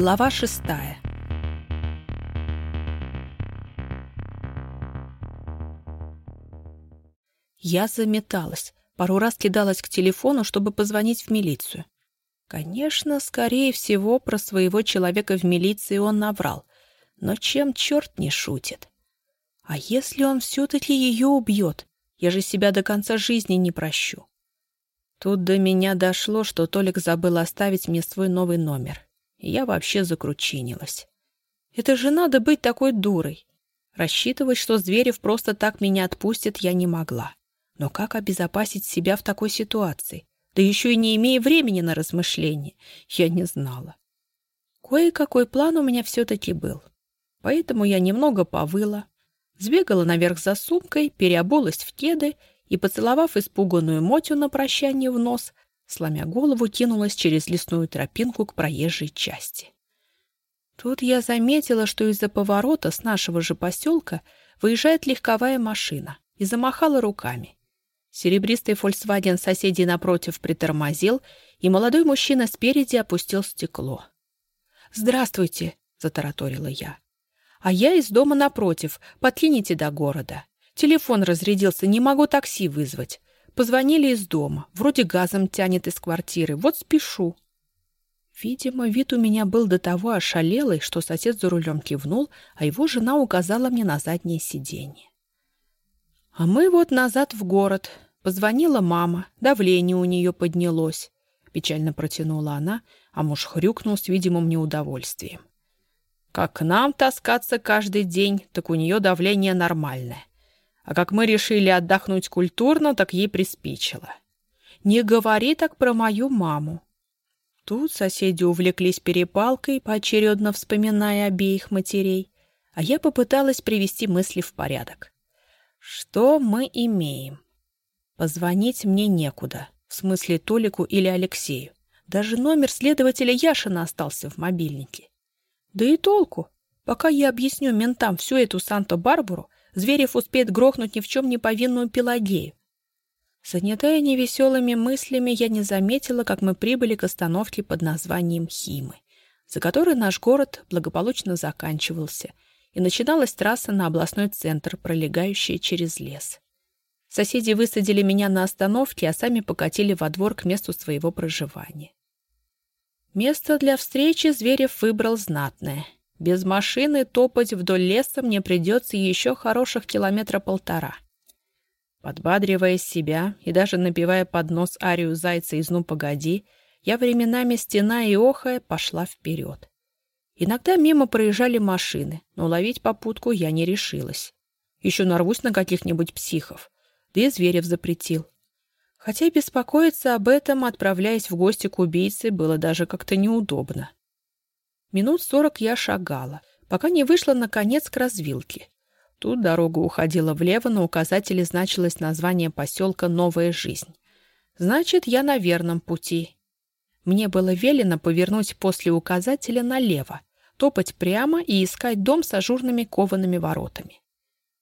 Глава шестая Я заметалась, пару раз кидалась к телефону, чтобы позвонить в милицию. Конечно, скорее всего, про своего человека в милиции он наврал. Но чем черт не шутит? А если он все-таки ее убьет? Я же себя до конца жизни не прощу. Тут до меня дошло, что Толик забыл оставить мне свой новый номер. Я вообще закручинилась. Это же надо быть такой дурой. Рассчитывать, что Зверев просто так меня отпустит, я не могла. Но как обезопасить себя в такой ситуации? Да еще и не имея времени на размышления, я не знала. Кое-какой план у меня все-таки был. Поэтому я немного повыла, сбегала наверх за сумкой, переобулась в кеды и, поцеловав испуганную Мотю на прощание в нос, сломя голову, кинулась через лесную тропинку к проезжей части. Тут я заметила, что из-за поворота с нашего же поселка выезжает легковая машина и замахала руками. Серебристый «Фольксваген» соседей напротив притормозил, и молодой мужчина спереди опустил стекло. «Здравствуйте!» — затараторила я. «А я из дома напротив. Подкините до города. Телефон разрядился, не могу такси вызвать. Позвонили из дома. Вроде газом тянет из квартиры. Вот спешу». Видимо, вид у меня был до того ошалелый, что сосед за рулем кивнул, а его жена указала мне на заднее сиденье. А мы вот назад в город. Позвонила мама, давление у нее поднялось. Печально протянула она, а муж хрюкнул с видимым неудовольствием. Как нам таскаться каждый день, так у нее давление нормальное. А как мы решили отдохнуть культурно, так ей приспичило. Не говори так про мою маму. Тут соседи увлеклись перепалкой, поочередно вспоминая обеих матерей, а я попыталась привести мысли в порядок. Что мы имеем? Позвонить мне некуда, в смысле Толику или Алексею. Даже номер следователя Яшина остался в мобильнике. Да и толку. Пока я объясню ментам всю эту Санта-Барбару, Зверев успеет грохнуть ни в чем не повинную Пелагею. Занятая невеселыми мыслями, я не заметила, как мы прибыли к остановке под названием Химы, за которой наш город благополучно заканчивался — и начиналась трасса на областной центр, пролегающая через лес. Соседи высадили меня на остановке, а сами покатили во двор к месту своего проживания. Место для встречи Зверев выбрал знатное. Без машины топать вдоль леса мне придется еще хороших километра полтора. Подбадривая себя и даже напевая под нос арию зайца из «Ну, погоди», я временами стена и охая пошла вперед. Иногда мимо проезжали машины, но ловить попутку я не решилась. Еще нарвусь на каких-нибудь психов. Да и Зверев запретил. Хотя беспокоиться об этом, отправляясь в гости к убийце, было даже как-то неудобно. Минут сорок я шагала, пока не вышла, наконец, к развилке. Тут дорога уходила влево, на указателе значилось название поселка «Новая жизнь». Значит, я на верном пути. Мне было велено повернуть после указателя налево, топать прямо и искать дом с ажурными коваными воротами.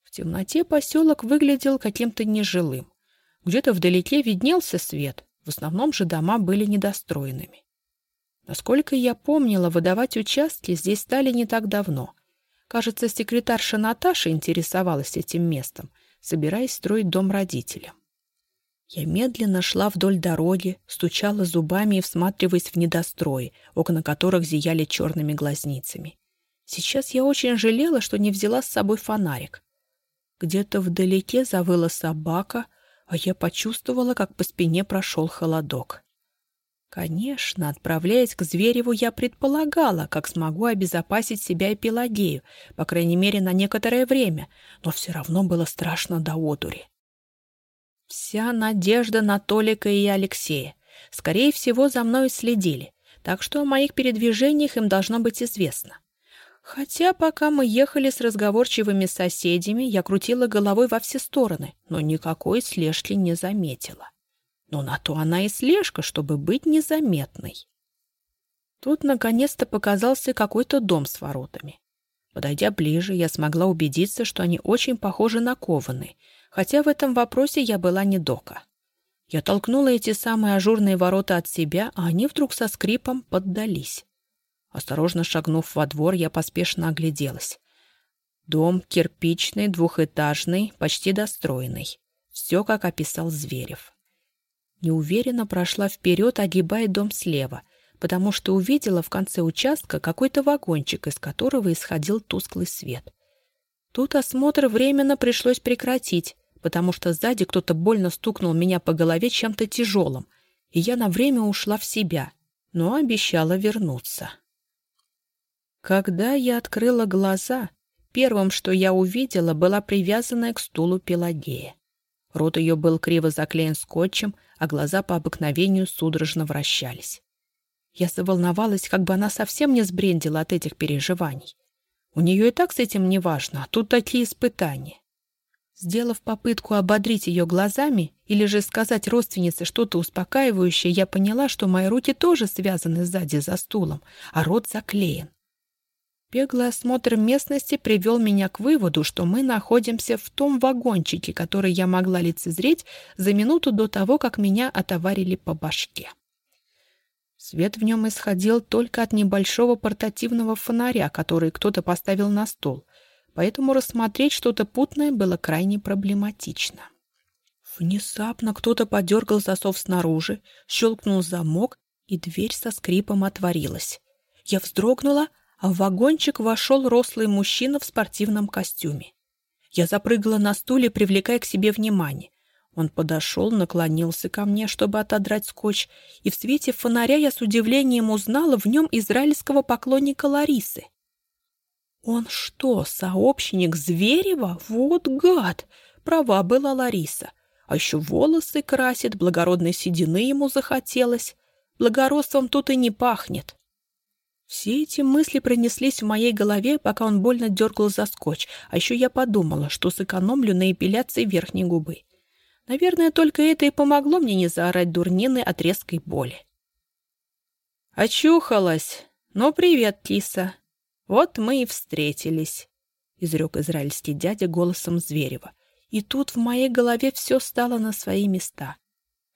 В темноте поселок выглядел каким-то нежилым. Где-то вдалеке виднелся свет, в основном же дома были недостроенными. Насколько я помнила, выдавать участки здесь стали не так давно. Кажется, секретарша Наташа интересовалась этим местом, собираясь строить дом родителям. Я медленно шла вдоль дороги, стучала зубами и всматриваясь в недострои, окна которых зияли черными глазницами. Сейчас я очень жалела, что не взяла с собой фонарик. Где-то вдалеке завыла собака, а я почувствовала, как по спине прошел холодок. Конечно, отправляясь к Звереву, я предполагала, как смогу обезопасить себя и Пелагею, по крайней мере, на некоторое время, но все равно было страшно до одури. Вся надежда на Толика и Алексея. Скорее всего, за мной следили, так что о моих передвижениях им должно быть известно. Хотя пока мы ехали с разговорчивыми соседями, я крутила головой во все стороны, но никакой слежки не заметила. Но на то она и слежка, чтобы быть незаметной. Тут наконец-то показался какой-то дом с воротами. Подойдя ближе, я смогла убедиться, что они очень похожи на кованые, хотя в этом вопросе я была не дока. Я толкнула эти самые ажурные ворота от себя, а они вдруг со скрипом поддались. Осторожно шагнув во двор, я поспешно огляделась. Дом кирпичный, двухэтажный, почти достроенный. Все, как описал Зверев. Неуверенно прошла вперед, огибая дом слева, потому что увидела в конце участка какой-то вагончик, из которого исходил тусклый свет. Тут осмотр временно пришлось прекратить, потому что сзади кто-то больно стукнул меня по голове чем-то тяжелым, и я на время ушла в себя, но обещала вернуться. Когда я открыла глаза, первым, что я увидела, была привязанная к стулу Пелагея. Рот ее был криво заклеен скотчем, а глаза по обыкновению судорожно вращались. Я заволновалась, как бы она совсем не сбрендила от этих переживаний. У нее и так с этим не важно, а тут такие испытания. Сделав попытку ободрить ее глазами или же сказать родственнице что-то успокаивающее, я поняла, что мои руки тоже связаны сзади за стулом, а рот заклеен. Беглый осмотр местности привел меня к выводу, что мы находимся в том вагончике, который я могла лицезреть за минуту до того, как меня отоварили по башке. Свет в нем исходил только от небольшого портативного фонаря, который кто-то поставил на стол — поэтому рассмотреть что-то путное было крайне проблематично. Внезапно кто-то подергал засов снаружи, щелкнул замок, и дверь со скрипом отворилась. Я вздрогнула, в вагончик вошел рослый мужчина в спортивном костюме. Я запрыгала на стуле, привлекая к себе внимание. Он подошел, наклонился ко мне, чтобы отодрать скотч, и в свете фонаря я с удивлением узнала в нем израильского поклонника Ларисы. Он что, сообщник Зверева? Вот гад! Права была Лариса. А еще волосы красит, благородной седины ему захотелось. Благородством тут и не пахнет. Все эти мысли пронеслись в моей голове, пока он больно дергал за скотч, а еще я подумала, что сэкономлю на эпиляции верхней губы. Наверное, только это и помогло мне не заорать дурнины от резкой боли. «Очухалась! Ну, привет, киса!» «Вот мы и встретились», — изрек израильский дядя голосом Зверева. И тут в моей голове все стало на свои места.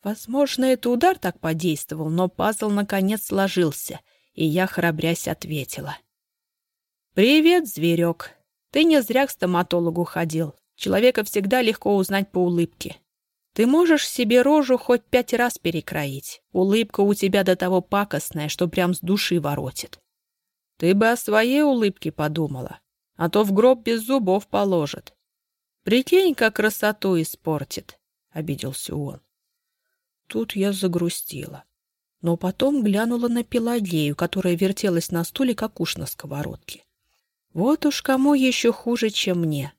Возможно, это удар так подействовал, но пазл наконец сложился, и я, храбрясь, ответила. «Привет, зверек. Ты не зря к стоматологу ходил. Человека всегда легко узнать по улыбке. Ты можешь себе рожу хоть пять раз перекроить. Улыбка у тебя до того пакостная, что прям с души воротит. Ты бы о своей улыбке подумала, а то в гроб без зубов положит. Прикинь, как красоту испортит, — обиделся он. Тут я загрустила, но потом глянула на Пелагею, которая вертелась на стуле, как уж на сковородке. Вот уж кому еще хуже, чем мне.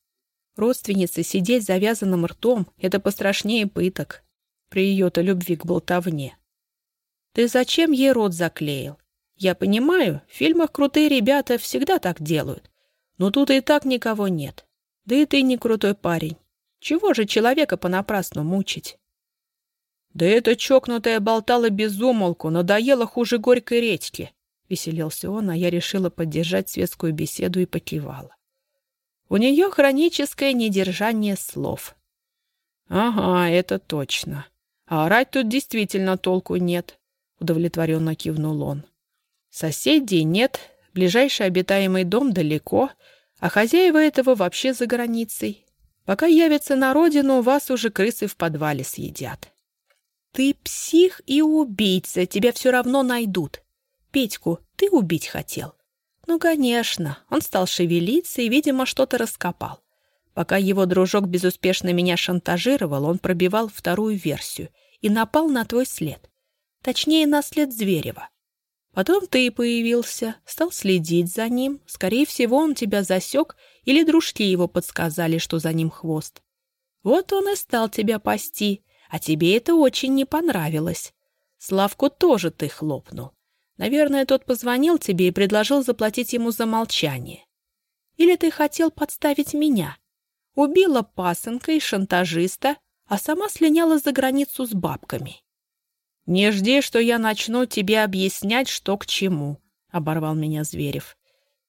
Родственнице сидеть завязанным ртом — это пострашнее пыток при ее-то любви к болтовне. Ты зачем ей рот заклеил? Я понимаю, в фильмах крутые ребята всегда так делают. Но тут и так никого нет. Да и ты не крутой парень. Чего же человека понапрасну мучить? Да эта чокнутая болтала без умолку, надоела хуже горькой редьки. Веселился он, а я решила поддержать светскую беседу и покивала. У нее хроническое недержание слов. Ага, это точно. А орать тут действительно толку нет, удовлетворенно кивнул он. Соседей нет, ближайший обитаемый дом далеко, а хозяева этого вообще за границей. Пока явятся на родину, вас уже крысы в подвале съедят. Ты псих и убийца, тебя все равно найдут. Петьку ты убить хотел? Ну, конечно, он стал шевелиться и, видимо, что-то раскопал. Пока его дружок безуспешно меня шантажировал, он пробивал вторую версию и напал на твой след. Точнее, на след Зверева. Потом ты появился, стал следить за ним. Скорее всего, он тебя засек, или дружки его подсказали, что за ним хвост. Вот он и стал тебя пасти, а тебе это очень не понравилось. Славку тоже ты хлопнул. Наверное, тот позвонил тебе и предложил заплатить ему за молчание. Или ты хотел подставить меня? Убила пасынка и шантажиста, а сама слиняла за границу с бабками. «Не жди, что я начну тебе объяснять, что к чему», — оборвал меня Зверев.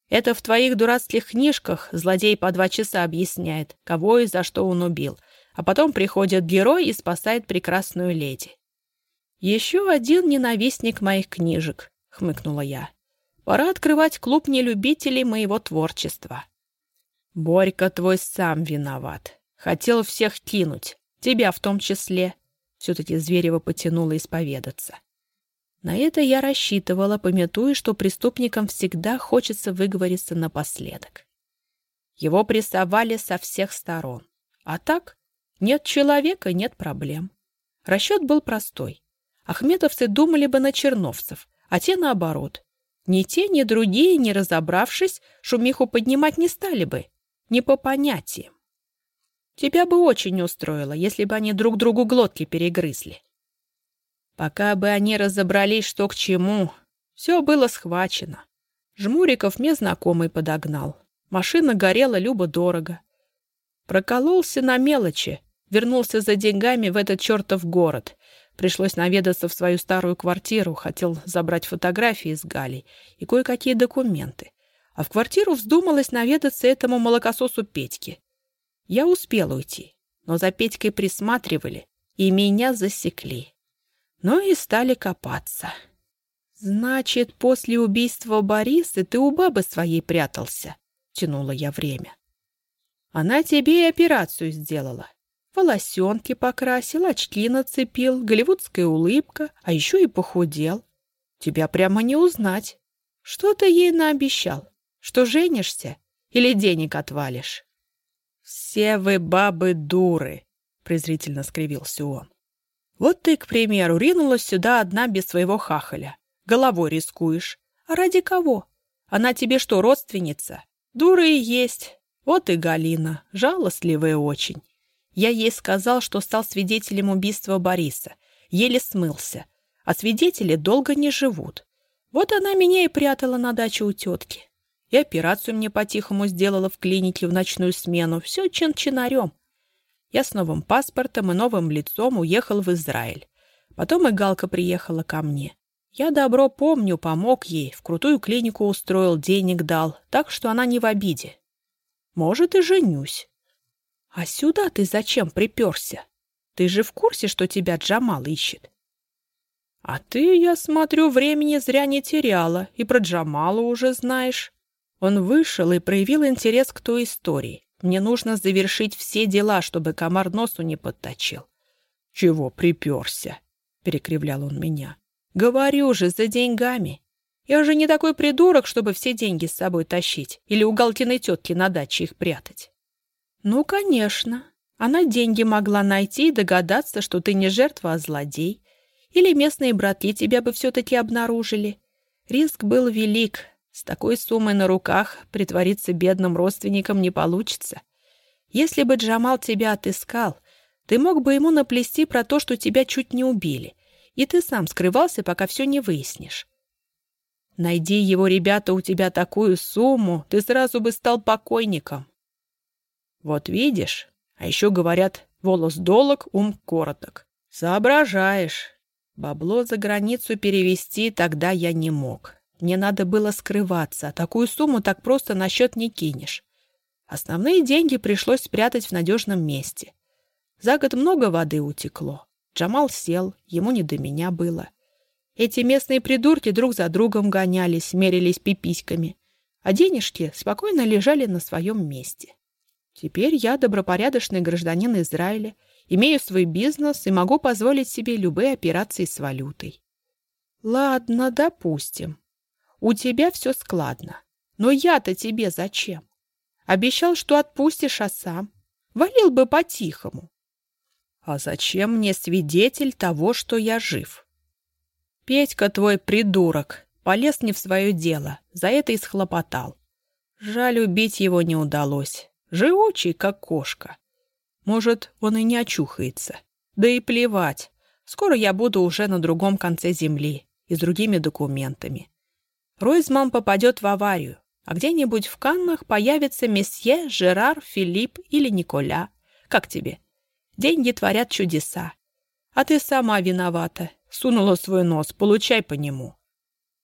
«Это в твоих дурацких книжках злодей по два часа объясняет, кого и за что он убил, а потом приходит герой и спасает прекрасную леди». «Еще один ненавистник моих книжек», — хмыкнула я. Пора открывать клуб нелюбителей моего творчества. Борька твой сам виноват. Хотел всех кинуть, тебя в том числе. Все-таки Зверева потянула исповедаться. На это я рассчитывала, пометуя, что преступникам всегда хочется выговориться напоследок. Его прессовали со всех сторон. А так, нет человека — нет проблем. Расчет был простой. Ахметовцы думали бы на черновцев, а те наоборот. Ни те, ни другие, не разобравшись, шумиху поднимать не стали бы. Не по понятиям. Тебя бы очень устроило, если бы они друг другу глотки перегрызли. Пока бы они разобрались, что к чему, все было схвачено. Жмуриков мне знакомый подогнал. Машина горела любо-дорого. Прокололся на мелочи, вернулся за деньгами в этот чертов город. Пришлось наведаться в свою старую квартиру, хотел забрать фотографии с Галей и кое-какие документы. А в квартиру вздумалось наведаться этому молокососу Петьке. Я успела уйти, но за Петькой присматривали, и меня засекли. Ну и стали копаться. «Значит, после убийства Бориса ты у бабы своей прятался?» — тянула я время. «Она тебе и операцию сделала. Волосенки покрасил, очки нацепил, голливудская улыбка, а еще и похудел. Тебя прямо не узнать. Что ты ей наобещал? Что женишься или денег отвалишь? «Все вы бабы дуры!» — презрительно скривился он. «Вот ты, к примеру, ринулась сюда одна без своего хахаля. Головой рискуешь. А ради кого? Она тебе что, родственница? Дура и есть. Вот и Галина, жалостливая очень. Я ей сказал, что стал свидетелем убийства Бориса. Еле смылся. А свидетели долго не живут. Вот она меня и прятала на даче у тетки. И операцию мне по-тихому сделала в клинике в ночную смену. Все чин-чинарем. Я с новым паспортом и новым лицом уехал в Израиль. Потом и Галка приехала ко мне. Я добро помню, помог ей, в крутую клинику устроил, денег дал, так что она не в обиде. Может, и женюсь. А сюда ты зачем приперся? Ты же в курсе, что тебя Джамал ищет? А ты, я смотрю, времени зря не теряла, и про Джамала уже знаешь. Он вышел и проявил интерес к той истории. Мне нужно завершить все дела, чтобы комар носу не подточил. «Чего приперся?» — перекривлял он меня. «Говорю же, за деньгами. Я же не такой придурок, чтобы все деньги с собой тащить или у Галкиной тетки на даче их прятать». «Ну, конечно. Она деньги могла найти и догадаться, что ты не жертва, а злодей. Или местные братки тебя бы все-таки обнаружили. Риск был велик, с такой суммой на руках притвориться бедным родственником не получится. Если бы Джамал тебя отыскал, ты мог бы ему наплести про то, что тебя чуть не убили, и ты сам скрывался, пока все не выяснишь. Найди его, ребята, у тебя такую сумму, ты сразу бы стал покойником. Вот видишь, а еще говорят, волос долог, ум короток. Соображаешь. Бабло за границу перевести тогда я не мог. Мне надо было скрываться, такую сумму так просто на счет не кинешь. Основные деньги пришлось спрятать в надежном месте. За год много воды утекло. Джамал сел, ему не до меня было. Эти местные придурки друг за другом гонялись, мерились пиписьками, а денежки спокойно лежали на своем месте. Теперь я добропорядочный гражданин Израиля, имею свой бизнес и могу позволить себе любые операции с валютой. Ладно, допустим. У тебя все складно. Но я-то тебе зачем? Обещал, что отпустишь, а сам. Валил бы по-тихому. А зачем мне свидетель того, что я жив? Петька твой придурок. Полез не в свое дело. За это и схлопотал. Жаль, убить его не удалось. Живучий, как кошка. Может, он и не очухается. Да и плевать. Скоро я буду уже на другом конце земли и с другими документами. Ройзман попадет в аварию, а где-нибудь в Каннах появится месье, Жерар, Филипп или Николя. Как тебе? Деньги творят чудеса. А ты сама виновата. Сунула свой нос, получай по нему.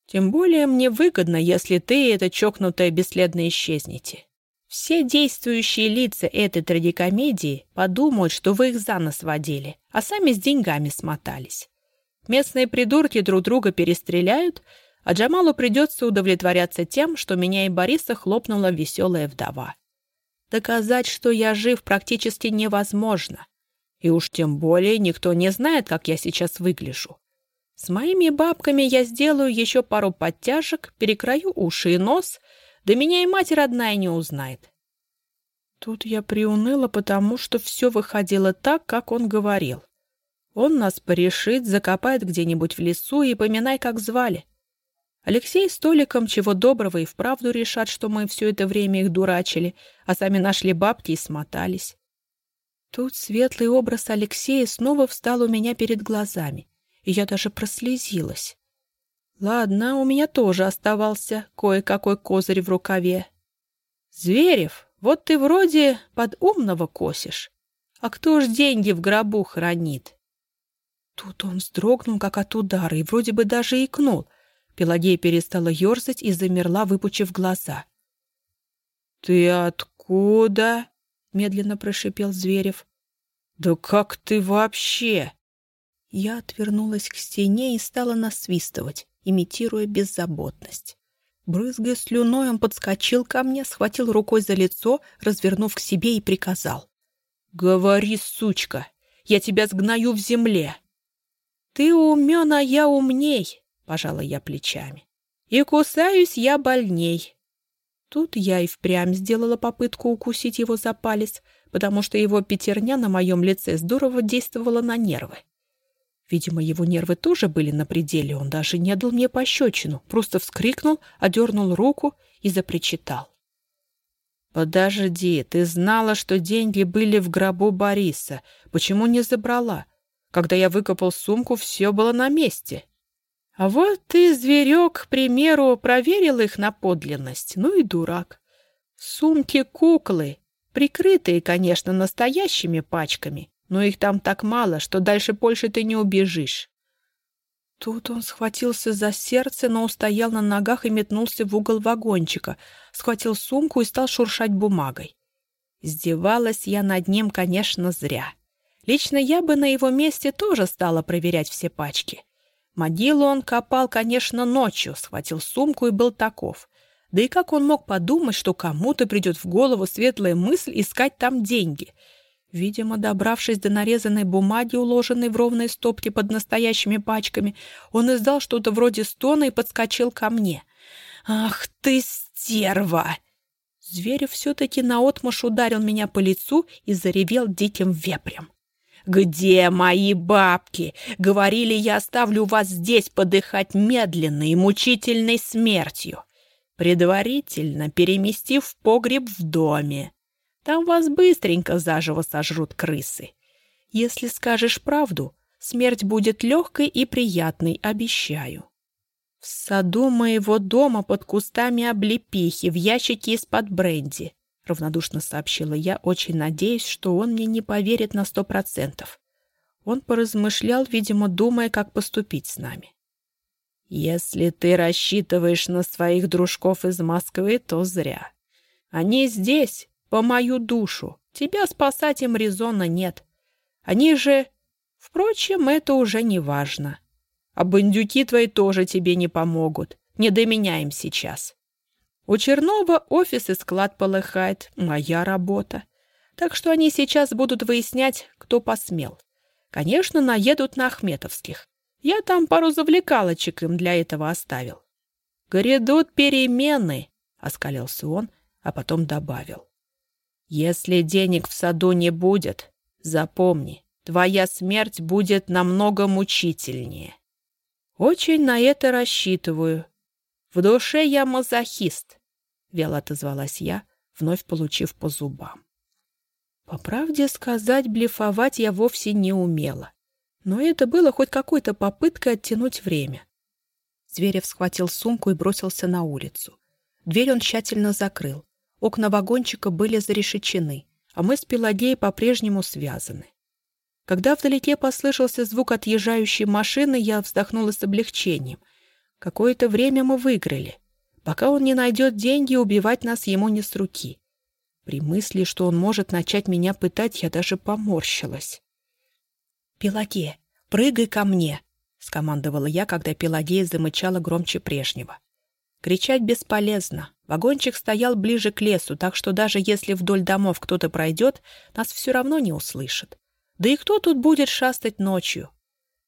Тем более мне выгодно, если ты и эта чокнутая бесследно исчезнете. Все действующие лица этой трагикомедии подумают, что вы их за нос водили, а сами с деньгами смотались. Местные придурки друг друга перестреляют, а Джамалу придется удовлетворяться тем, что меня и Бориса хлопнула веселая вдова. Доказать, что я жив, практически невозможно. И уж тем более никто не знает, как я сейчас выгляжу. С моими бабками я сделаю еще пару подтяжек, перекрою уши и нос, да меня и мать родная не узнает. Тут я приуныла, потому что все выходило так, как он говорил. Он нас порешит, закопает где-нибудь в лесу и поминай, как звали. Алексей с Толиком чего доброго и вправду решат, что мы все это время их дурачили, а сами нашли бабки и смотались. Тут светлый образ Алексея снова встал у меня перед глазами, и я даже прослезилась. Ладно, у меня тоже оставался кое-какой козырь в рукаве. Зверев, вот ты вроде под умного косишь. А кто ж деньги в гробу хранит? Тут он вздрогнул, как от удара, и вроде бы даже икнул — Пелагея перестала ерзать и замерла, выпучив глаза. «Ты откуда?» — медленно прошипел Зверев. «Да как ты вообще?» Я отвернулась к стене и стала насвистывать, имитируя беззаботность. Брызгая слюной, он подскочил ко мне, схватил рукой за лицо, развернув к себе и приказал. «Говори, сучка, я тебя сгною в земле!» «Ты умен, а я умней!» пожала я плечами. И кусаюсь я больней. Тут я и впрямь сделала попытку укусить его за палец, потому что его пятерня на моем лице здорово действовала на нервы. Видимо, его нервы тоже были на пределе, он даже не дал мне пощечину, просто вскрикнул, одернул руку и запричитал. «Подожди, ты знала, что деньги были в гробу Бориса. Почему не забрала? Когда я выкопал сумку, все было на месте». А вот ты, зверек, к примеру, проверил их на подлинность. Ну и дурак. Сумки куклы, прикрытые, конечно, настоящими пачками, но их там так мало, что дальше больше ты не убежишь. Тут он схватился за сердце, но устоял на ногах и метнулся в угол вагончика, схватил сумку и стал шуршать бумагой. Издевалась я над ним, конечно, зря. Лично я бы на его месте тоже стала проверять все пачки. Могилу он копал, конечно, ночью, схватил сумку и был таков. Да и как он мог подумать, что кому-то придет в голову светлая мысль искать там деньги? Видимо, добравшись до нарезанной бумаги, уложенной в ровной стопке под настоящими пачками, он издал что-то вроде стона и подскочил ко мне. «Ах ты, стерва!» Зверев все-таки наотмашь ударил меня по лицу и заревел диким вепрем. «Где мои бабки? Говорили, я оставлю вас здесь подыхать медленной и мучительной смертью, предварительно переместив погреб в доме. Там вас быстренько заживо сожрут крысы. Если скажешь правду, смерть будет легкой и приятной, обещаю. В саду моего дома под кустами облепихи в ящике из-под бренди равнодушно сообщила я, очень надеясь, что он мне не поверит на сто процентов. Он поразмышлял, видимо, думая, как поступить с нами. «Если ты рассчитываешь на своих дружков из Москвы, то зря. Они здесь, по мою душу. Тебя спасать им резона нет. Они же... Впрочем, это уже не важно. А бандюки твои тоже тебе не помогут. Не до меня им сейчас. У Чернова офис и склад полыхает, моя работа. Так что они сейчас будут выяснять, кто посмел. Конечно, наедут на Ахметовских. Я там пару завлекалочек им для этого оставил. «Грядут перемены», — оскалился он, а потом добавил. «Если денег в саду не будет, запомни, твоя смерть будет намного мучительнее. Очень на это рассчитываю. В душе я мазохист. — вяло отозвалась я, вновь получив по зубам. По правде сказать, блефовать я вовсе не умела. Но это было хоть какой-то попыткой оттянуть время. Зверев схватил сумку и бросился на улицу. Дверь он тщательно закрыл. Окна вагончика были зарешечены, а мы с Пелагеей по-прежнему связаны. Когда вдалеке послышался звук отъезжающей машины, я вздохнула с облегчением. Какое-то время мы выиграли. Пока он не найдет деньги, убивать нас ему не с руки. При мысли, что он может начать меня пытать, я даже поморщилась. «Пелагея, прыгай ко мне!» скомандовала я, когда Пелагея замычала громче прежнего. Кричать бесполезно. Вагончик стоял ближе к лесу, так что даже если вдоль домов кто-то пройдет, нас все равно не услышит. Да и кто тут будет шастать ночью?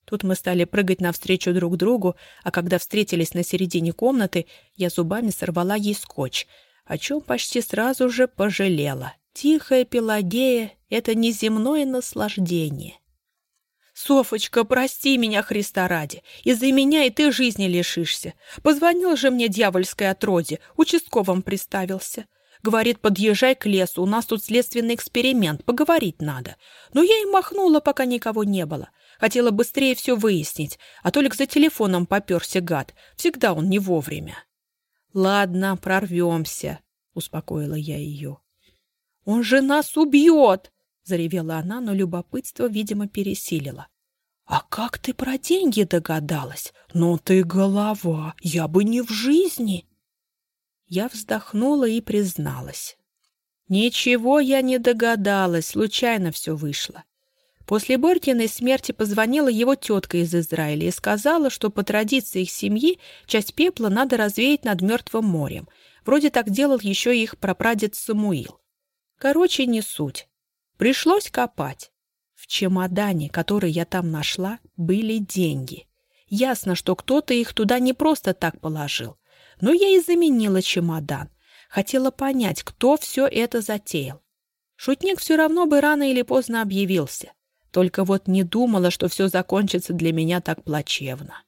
Тут мы стали прыгать навстречу друг другу, а когда встретились на середине комнаты, я зубами сорвала ей скотч, о чем почти сразу же пожалела. Тихая Пелагея — это неземное наслаждение. «Софочка, прости меня, Христа ради. Из-за меня и ты жизни лишишься. Позвонил же мне дьявольское отродье, участковым приставился. Говорит, подъезжай к лесу, у нас тут следственный эксперимент, поговорить надо. Но я и махнула, пока никого не было. Хотела быстрее все выяснить, а Толик за телефоном поперся, гад. Всегда он не вовремя. «Ладно, прорвемся», — успокоила я ее. «Он же нас убьет!» — заревела она, но любопытство, видимо, пересилило. «А как ты про деньги догадалась? Ну ты голова, я бы не в жизни!» Я вздохнула и призналась. «Ничего я не догадалась, случайно все вышло. После Борькиной смерти позвонила его тетка из Израиля и сказала, что по традиции их семьи часть пепла надо развеять над Мертвым морем. Вроде так делал еще их прапрадед Самуил. Короче, не суть. Пришлось копать. В чемодане, который я там нашла, были деньги. Ясно, что кто-то их туда не просто так положил. Но я и заменила чемодан. Хотела понять, кто все это затеял. Шутник все равно бы рано или поздно объявился. Только вот не думала, что все закончится для меня так плачевно.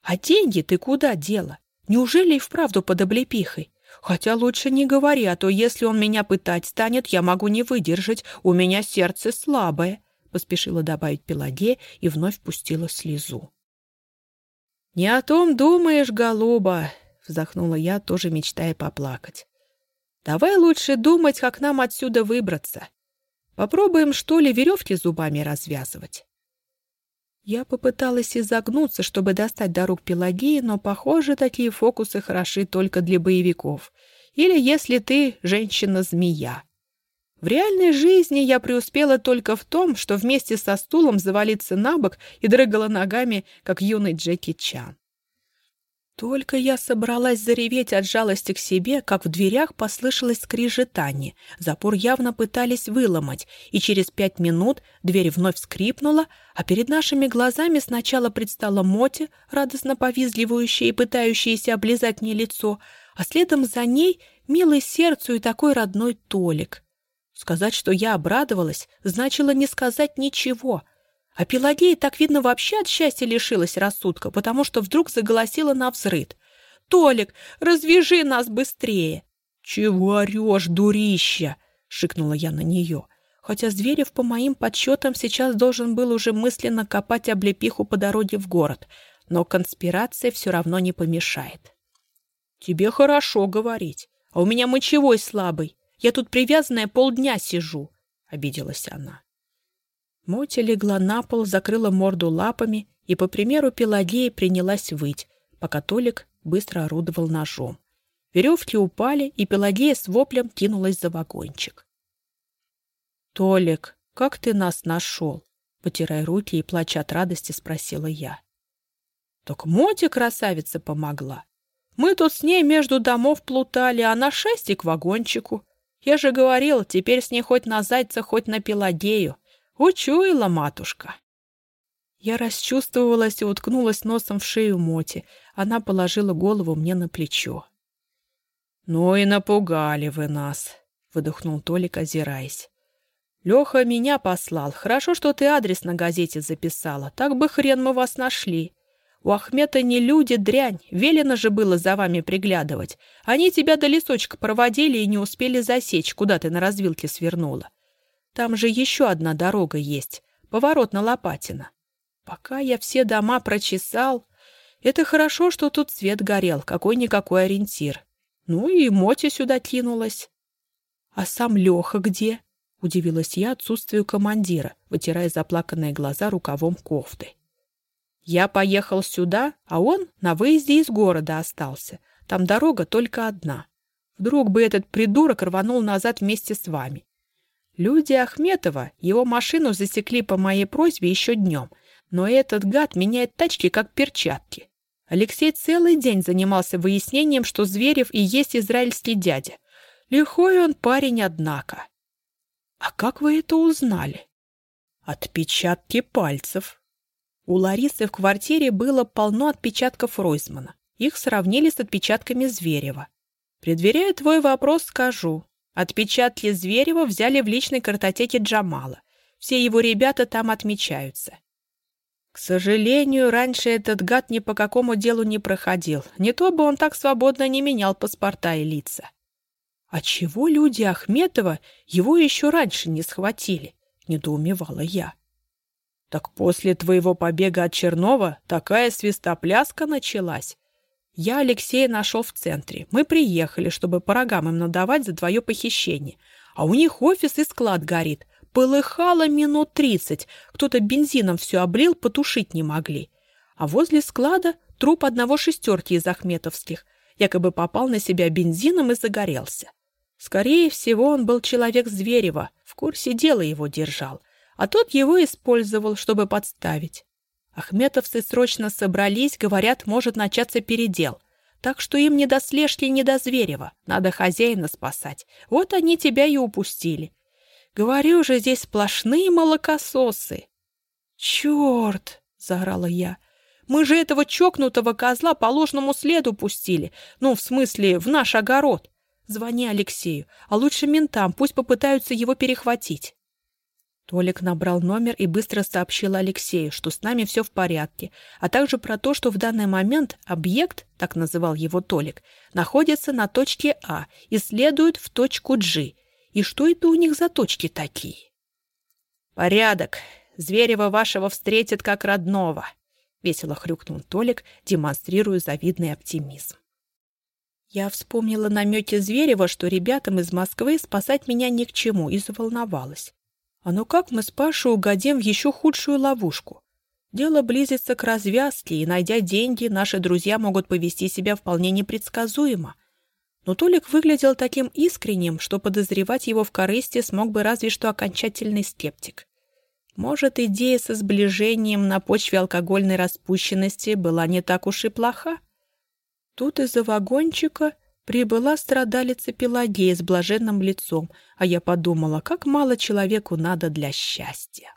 А деньги ты куда дела? Неужели и вправду под облепихой? Хотя лучше не говори, а то если он меня пытать станет, я могу не выдержать. У меня сердце слабое, — поспешила добавить Пелагея и вновь пустила слезу. — Не о том думаешь, голуба, — вздохнула я, тоже мечтая поплакать. — Давай лучше думать, как нам отсюда выбраться. Попробуем, что ли, веревки зубами развязывать. Я попыталась изогнуться, чтобы достать до рук Пелагеи, но, похоже, такие фокусы хороши только для боевиков. Или если ты женщина-змея. В реальной жизни я преуспела только в том, что вместе со стулом завалиться на бок и дрыгала ногами, как юный Джеки Чан. Только я собралась зареветь от жалости к себе, как в дверях послышалось скрижетание. Запор явно пытались выломать, и через пять минут дверь вновь скрипнула, а перед нашими глазами сначала предстала Моти, радостно повизливающая и пытающаяся облизать мне лицо, а следом за ней милый сердцу и такой родной Толик. Сказать, что я обрадовалась, значило не сказать ничего — а Пелагея, так видно, вообще от счастья лишилась рассудка, потому что вдруг заголосила на взрыд. «Толик, развяжи нас быстрее!» «Чего орешь, дурища?» — шикнула я на нее. Хотя Зверев, по моим подсчетам, сейчас должен был уже мысленно копать облепиху по дороге в город, но конспирация все равно не помешает. «Тебе хорошо говорить, а у меня мочевой слабый. Я тут привязанная полдня сижу», — обиделась она. Мотя легла на пол, закрыла морду лапами и, по примеру Пелагеи, принялась выть, пока Толик быстро орудовал ножом. Веревки упали, и Пелагея с воплем кинулась за вагончик. «Толик, как ты нас нашел?» Потирая руки и плача от радости, спросила я. «Так Моте красавица помогла. Мы тут с ней между домов плутали, а на шестик к вагончику. Я же говорил, теперь с ней хоть на зайца, хоть на Пелагею. Учуяла матушка. Я расчувствовалась и уткнулась носом в шею Моти. Она положила голову мне на плечо. «Ну и напугали вы нас», — выдохнул Толик, озираясь. «Леха меня послал. Хорошо, что ты адрес на газете записала. Так бы хрен мы вас нашли. У Ахмета не люди, дрянь. Велено же было за вами приглядывать. Они тебя до лесочка проводили и не успели засечь, куда ты на развилке свернула. Там же еще одна дорога есть, поворот на Лопатино. Пока я все дома прочесал, это хорошо, что тут свет горел, какой-никакой ориентир. Ну и Мотя сюда кинулась. А сам Леха где? Удивилась я отсутствию командира, вытирая заплаканные глаза рукавом кофты. Я поехал сюда, а он на выезде из города остался. Там дорога только одна. Вдруг бы этот придурок рванул назад вместе с вами. Люди Ахметова его машину засекли по моей просьбе еще днем. Но этот гад меняет тачки, как перчатки. Алексей целый день занимался выяснением, что Зверев и есть израильский дядя. Лихой он парень, однако. А как вы это узнали? Отпечатки пальцев. У Ларисы в квартире было полно отпечатков Ройзмана. Их сравнили с отпечатками Зверева. Предверяя твой вопрос, скажу. Отпечатки Зверева взяли в личной картотеке Джамала. Все его ребята там отмечаются. К сожалению, раньше этот гад ни по какому делу не проходил. Не то бы он так свободно не менял паспорта и лица. А чего люди Ахметова его еще раньше не схватили? Недоумевала я. Так после твоего побега от Чернова такая свистопляска началась. Я Алексея нашел в центре. Мы приехали, чтобы по рогам им надавать за твое похищение. А у них офис и склад горит. Полыхало минут тридцать. Кто-то бензином все облил, потушить не могли. А возле склада труп одного шестерки из ахметовских. Якобы попал на себя бензином и загорелся. Скорее всего, он был человек Зверева, в курсе дела его держал, а тот его использовал, чтобы подставить. Ахметовцы срочно собрались, говорят, может начаться передел. Так что им не до слежки, не до Зверева. Надо хозяина спасать. Вот они тебя и упустили. Говорю же, здесь сплошные молокососы. «Черт!» — заорала я. «Мы же этого чокнутого козла по ложному следу пустили. Ну, в смысле, в наш огород. Звони Алексею, а лучше ментам, пусть попытаются его перехватить». Толик набрал номер и быстро сообщил Алексею, что с нами все в порядке, а также про то, что в данный момент объект, так называл его Толик, находится на точке А и следует в точку G, и что это у них за точки такие? «Порядок. Зверева вашего встретят как родного», — весело хрюкнул Толик, демонстрируя завидный оптимизм. Я вспомнила намеки Зверева, что ребятам из Москвы спасать меня ни к чему, и заволновалась. А ну как мы с Пашей угодим в еще худшую ловушку? Дело близится к развязке, и, найдя деньги, наши друзья могут повести себя вполне непредсказуемо. Но Толик выглядел таким искренним, что подозревать его в корысти смог бы разве что окончательный скептик. Может, идея со сближением на почве алкогольной распущенности была не так уж и плоха? Тут из-за вагончика прибыла страдалица Пелагея с блаженным лицом, а я подумала, как мало человеку надо для счастья.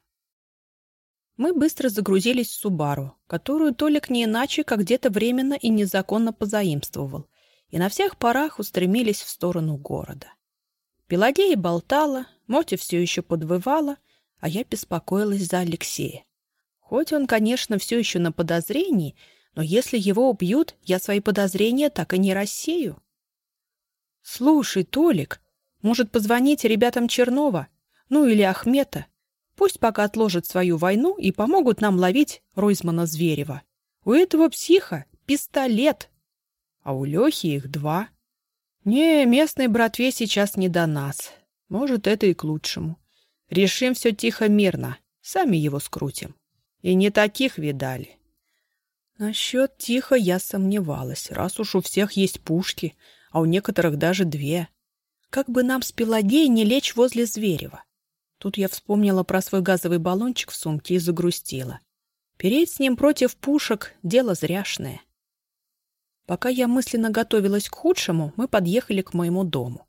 Мы быстро загрузились в Субару, которую Толик не иначе, как где-то временно и незаконно позаимствовал, и на всех парах устремились в сторону города. Пелагея болтала, Мотя все еще подвывала, а я беспокоилась за Алексея. Хоть он, конечно, все еще на подозрении, но если его убьют, я свои подозрения так и не рассею. «Слушай, Толик, может, позвонить ребятам Чернова? Ну или Ахмета? Пусть пока отложат свою войну и помогут нам ловить Ройзмана Зверева. У этого психа пистолет, а у Лехи их два. Не, местной братве сейчас не до нас. Может, это и к лучшему. Решим все тихо-мирно, сами его скрутим. И не таких видали. Насчет тихо я сомневалась, раз уж у всех есть пушки, а у некоторых даже две. Как бы нам с Пелагеей не лечь возле Зверева? Тут я вспомнила про свой газовый баллончик в сумке и загрустила. Переть с ним против пушек — дело зряшное. Пока я мысленно готовилась к худшему, мы подъехали к моему дому.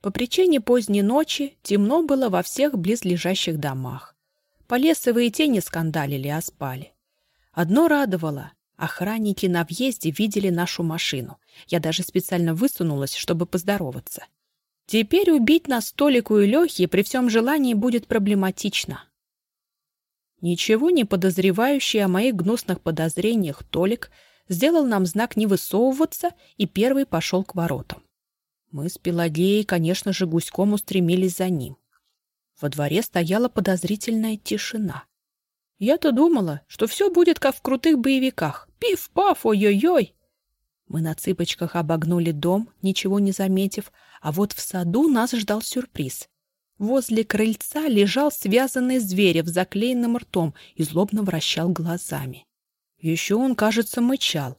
По причине поздней ночи темно было во всех близлежащих домах. Полесовые тени скандалили, а спали. Одно радовало — охранники на въезде видели нашу машину. Я даже специально высунулась, чтобы поздороваться. Теперь убить нас столику и Лехе при всем желании будет проблематично. Ничего не подозревающий о моих гнусных подозрениях Толик — сделал нам знак не высовываться и первый пошел к воротам. Мы с Пелагеей, конечно же, гуськом устремились за ним. Во дворе стояла подозрительная тишина. Я-то думала, что все будет как в крутых боевиках. Пиф-паф, ой-ой-ой! Мы на цыпочках обогнули дом, ничего не заметив, а вот в саду нас ждал сюрприз. Возле крыльца лежал связанный зверь в заклеенным ртом и злобно вращал глазами. Еще он, кажется, мычал.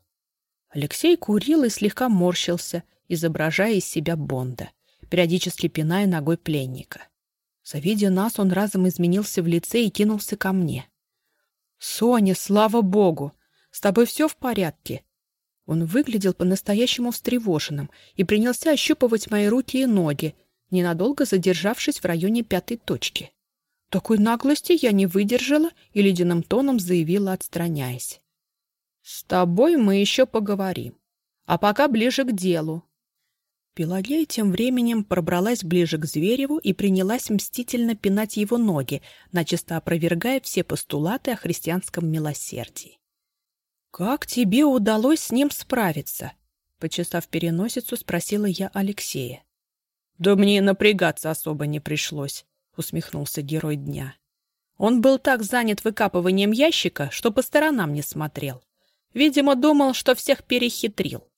Алексей курил и слегка морщился, изображая из себя Бонда, периодически пиная ногой пленника. Завидя нас, он разом изменился в лице и кинулся ко мне. «Соня, слава богу! С тобой все в порядке?» Он выглядел по-настоящему встревоженным и принялся ощупывать мои руки и ноги, ненадолго задержавшись в районе пятой точки. Такой наглости я не выдержала и ледяным тоном заявила, отстраняясь. «С тобой мы еще поговорим. А пока ближе к делу». Пелагея тем временем пробралась ближе к Звереву и принялась мстительно пинать его ноги, начисто опровергая все постулаты о христианском милосердии. «Как тебе удалось с ним справиться?» Почесав переносицу, спросила я Алексея. «Да мне напрягаться особо не пришлось», — усмехнулся герой дня. Он был так занят выкапыванием ящика, что по сторонам не смотрел. Видимо, думал, что всех перехитрил.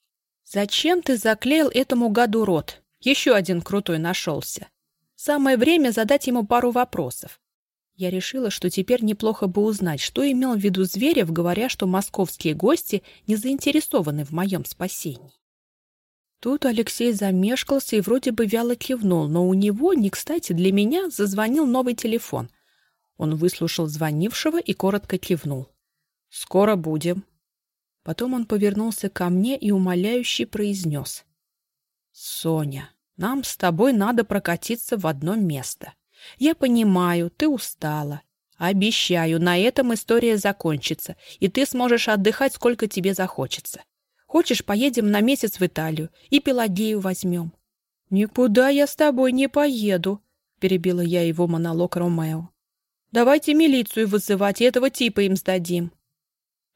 «Зачем ты заклеил этому гаду рот? Еще один крутой нашелся. Самое время задать ему пару вопросов. Я решила, что теперь неплохо бы узнать, что имел в виду Зверев, говоря, что московские гости не заинтересованы в моем спасении. Тут Алексей замешкался и вроде бы вяло кивнул, но у него, не кстати, для меня зазвонил новый телефон. Он выслушал звонившего и коротко кивнул. «Скоро будем». Потом он повернулся ко мне и умоляюще произнес. «Соня, нам с тобой надо прокатиться в одно место». Я понимаю, ты устала. Обещаю, на этом история закончится, и ты сможешь отдыхать, сколько тебе захочется. Хочешь, поедем на месяц в Италию и Пелагею возьмем. Никуда я с тобой не поеду, перебила я его монолог Ромео. Давайте милицию вызывать, и этого типа им сдадим.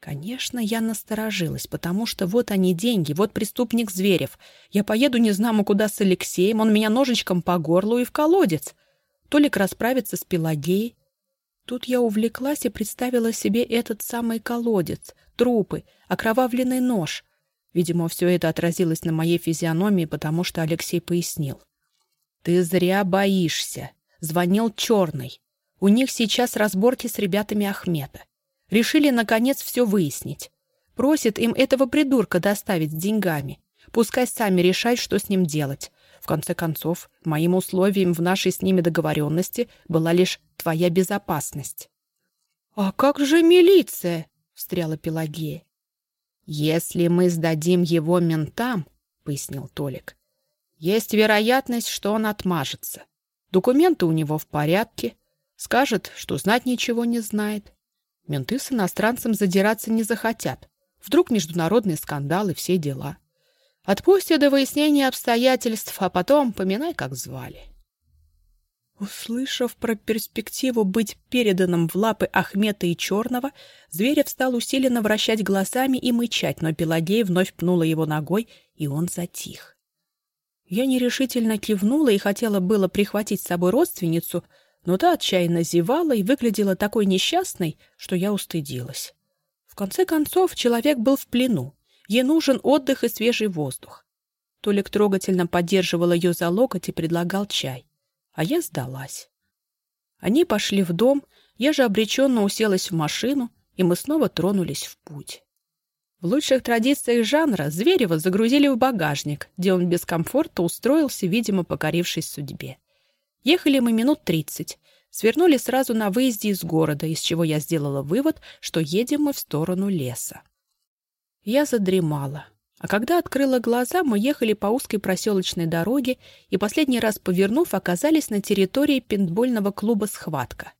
Конечно, я насторожилась, потому что вот они деньги, вот преступник Зверев. Я поеду не знамо куда с Алексеем, он меня ножичком по горлу и в колодец. Толик расправится с Пелагеей. Тут я увлеклась и представила себе этот самый колодец, трупы, окровавленный нож. Видимо, все это отразилось на моей физиономии, потому что Алексей пояснил. «Ты зря боишься. Звонил Черный. У них сейчас разборки с ребятами Ахмета. Решили, наконец, все выяснить. Просит им этого придурка доставить с деньгами. Пускай сами решают, что с ним делать. В конце концов, моим условием в нашей с ними договоренности была лишь твоя безопасность. «А как же милиция?» — встряла Пелагея. «Если мы сдадим его ментам, — пояснил Толик, — есть вероятность, что он отмажется. Документы у него в порядке, скажет, что знать ничего не знает. Менты с иностранцем задираться не захотят. Вдруг международный скандал и все дела. Отпустят до выяснения обстоятельств, а потом поминай, как звали. Услышав про перспективу быть переданным в лапы Ахмета и Черного, Зверев стал усиленно вращать глазами и мычать, но Пелагея вновь пнула его ногой, и он затих. Я нерешительно кивнула и хотела было прихватить с собой родственницу, но та отчаянно зевала и выглядела такой несчастной, что я устыдилась. В конце концов, человек был в плену. Ей нужен отдых и свежий воздух. Толик трогательно поддерживал ее за локоть и предлагал чай. А я сдалась. Они пошли в дом, я же обреченно уселась в машину, и мы снова тронулись в путь. В лучших традициях жанра Зверева загрузили в багажник, где он без комфорта устроился, видимо, покорившись судьбе. Ехали мы минут тридцать. Свернули сразу на выезде из города, из чего я сделала вывод, что едем мы в сторону леса. Я задремала. А когда открыла глаза, мы ехали по узкой проселочной дороге и, последний раз повернув, оказались на территории пейнтбольного клуба «Схватка».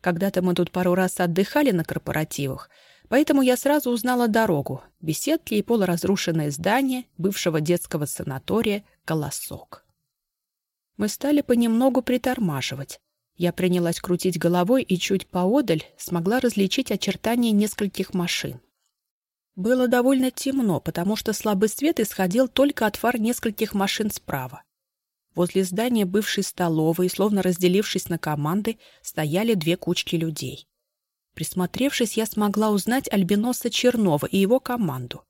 Когда-то мы тут пару раз отдыхали на корпоративах, поэтому я сразу узнала дорогу, беседки и полуразрушенное здание бывшего детского санатория «Колосок». Мы стали понемногу притормаживать. Я принялась крутить головой и чуть поодаль смогла различить очертания нескольких машин. Было довольно темно, потому что слабый свет исходил только от фар нескольких машин справа. Возле здания бывшей столовой, словно разделившись на команды, стояли две кучки людей. Присмотревшись, я смогла узнать Альбиноса Чернова и его команду.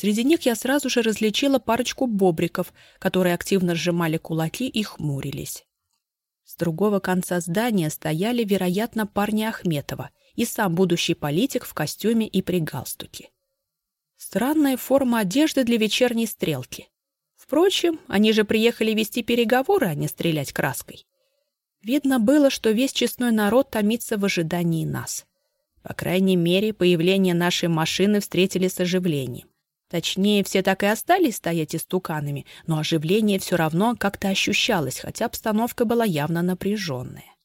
Среди них я сразу же различила парочку бобриков, которые активно сжимали кулаки и хмурились. С другого конца здания стояли, вероятно, парни Ахметова и сам будущий политик в костюме и при галстуке. Странная форма одежды для вечерней стрелки. Впрочем, они же приехали вести переговоры, а не стрелять краской. Видно было, что весь честной народ томится в ожидании нас. По крайней мере, появление нашей машины встретили с оживлением. Точнее, все так и остались стоять истуканами, но оживление все равно как-то ощущалось, хотя обстановка была явно напряженная.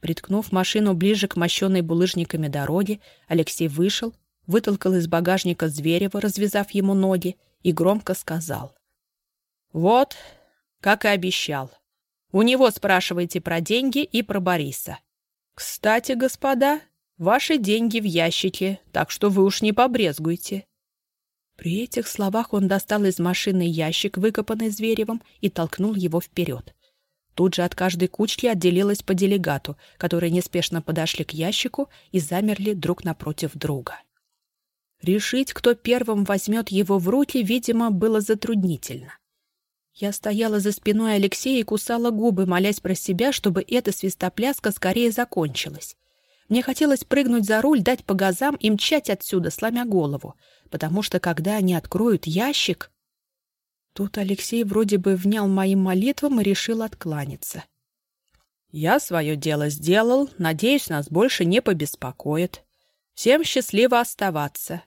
Приткнув машину ближе к мощенной булыжниками дороге, Алексей вышел, вытолкал из багажника Зверева, развязав ему ноги, и громко сказал. «Вот, как и обещал. У него спрашивайте про деньги и про Бориса. Кстати, господа, ваши деньги в ящике, так что вы уж не побрезгуйте». При этих словах он достал из машины ящик, выкопанный Зверевым, и толкнул его вперед. Тут же от каждой кучки отделилась по делегату, которые неспешно подошли к ящику и замерли друг напротив друга. Решить, кто первым возьмет его в руки, видимо, было затруднительно. Я стояла за спиной Алексея и кусала губы, молясь про себя, чтобы эта свистопляска скорее закончилась. Мне хотелось прыгнуть за руль, дать по газам и мчать отсюда, сломя голову, потому что, когда они откроют ящик... Тут Алексей вроде бы внял моим молитвам и решил откланяться. «Я свое дело сделал, надеюсь, нас больше не побеспокоит. Всем счастливо оставаться.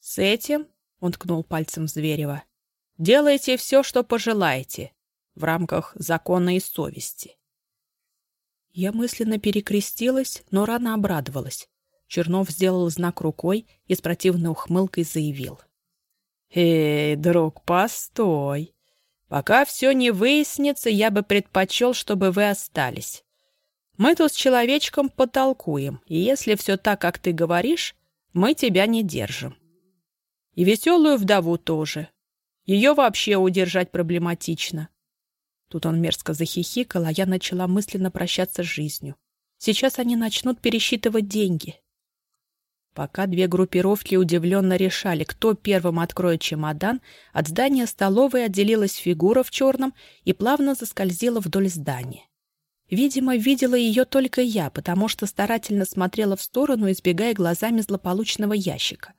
«С этим», — он ткнул пальцем в Зверева, — «делайте все, что пожелаете, в рамках закона и совести». Я мысленно перекрестилась, но рано обрадовалась. Чернов сделал знак рукой и с противной ухмылкой заявил. «Эй, друг, постой! Пока все не выяснится, я бы предпочел, чтобы вы остались. Мы тут с человечком потолкуем, и если все так, как ты говоришь, мы тебя не держим. И веселую вдову тоже. Ее вообще удержать проблематично. Тут он мерзко захихикал, а я начала мысленно прощаться с жизнью. Сейчас они начнут пересчитывать деньги. Пока две группировки удивленно решали, кто первым откроет чемодан, от здания столовой отделилась фигура в черном и плавно заскользила вдоль здания. Видимо, видела ее только я, потому что старательно смотрела в сторону, избегая глазами злополучного ящика.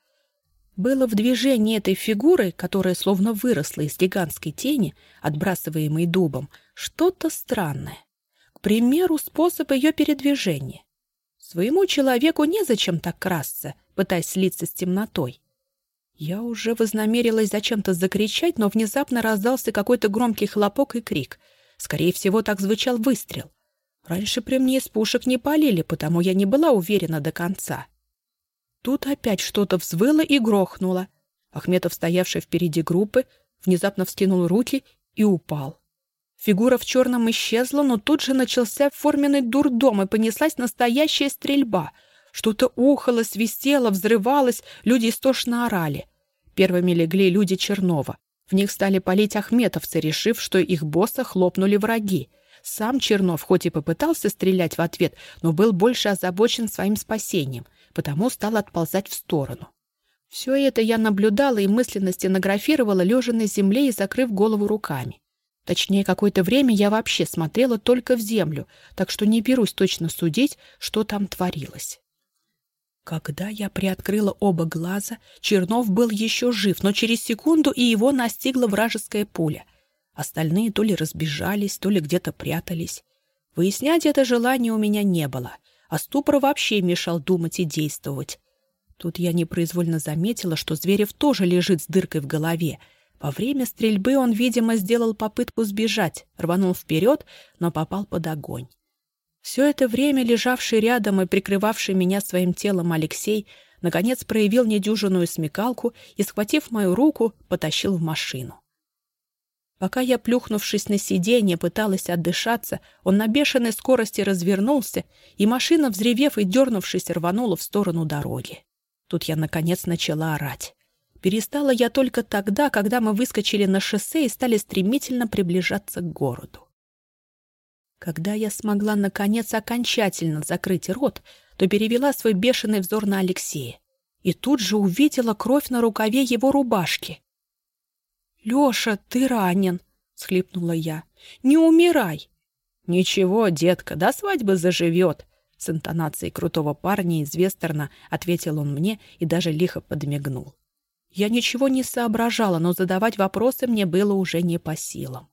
Было в движении этой фигуры, которая словно выросла из гигантской тени, отбрасываемой дубом, что-то странное. К примеру, способ ее передвижения. Своему человеку незачем так красться, пытаясь слиться с темнотой. Я уже вознамерилась зачем-то закричать, но внезапно раздался какой-то громкий хлопок и крик. Скорее всего, так звучал выстрел. Раньше при мне из пушек не полили, потому я не была уверена до конца. Тут опять что-то взвыло и грохнуло. Ахметов, стоявший впереди группы, внезапно вскинул руки и упал. Фигура в черном исчезла, но тут же начался форменный дурдом, и понеслась настоящая стрельба. Что-то ухало, свистело, взрывалось, люди истошно орали. Первыми легли люди Чернова. В них стали палить ахметовцы, решив, что их босса хлопнули враги. Сам Чернов хоть и попытался стрелять в ответ, но был больше озабочен своим спасением — потому стал отползать в сторону. Все это я наблюдала и мысленно стенографировала, лежа на земле и закрыв голову руками. Точнее, какое-то время я вообще смотрела только в землю, так что не берусь точно судить, что там творилось. Когда я приоткрыла оба глаза, Чернов был еще жив, но через секунду и его настигла вражеская пуля. Остальные то ли разбежались, то ли где-то прятались. Выяснять это желания у меня не было — а ступор вообще мешал думать и действовать. Тут я непроизвольно заметила, что Зверев тоже лежит с дыркой в голове. Во время стрельбы он, видимо, сделал попытку сбежать, рванул вперед, но попал под огонь. Все это время лежавший рядом и прикрывавший меня своим телом Алексей наконец проявил недюжинную смекалку и, схватив мою руку, потащил в машину. Пока я, плюхнувшись на сиденье, пыталась отдышаться, он на бешеной скорости развернулся, и машина, взревев и дернувшись, рванула в сторону дороги. Тут я, наконец, начала орать. Перестала я только тогда, когда мы выскочили на шоссе и стали стремительно приближаться к городу. Когда я смогла, наконец, окончательно закрыть рот, то перевела свой бешеный взор на Алексея и тут же увидела кровь на рукаве его рубашки. «Леша, ты ранен!» — схлипнула я. «Не умирай!» «Ничего, детка, до свадьбы заживет!» С интонацией крутого парня из вестерна ответил он мне и даже лихо подмигнул. Я ничего не соображала, но задавать вопросы мне было уже не по силам.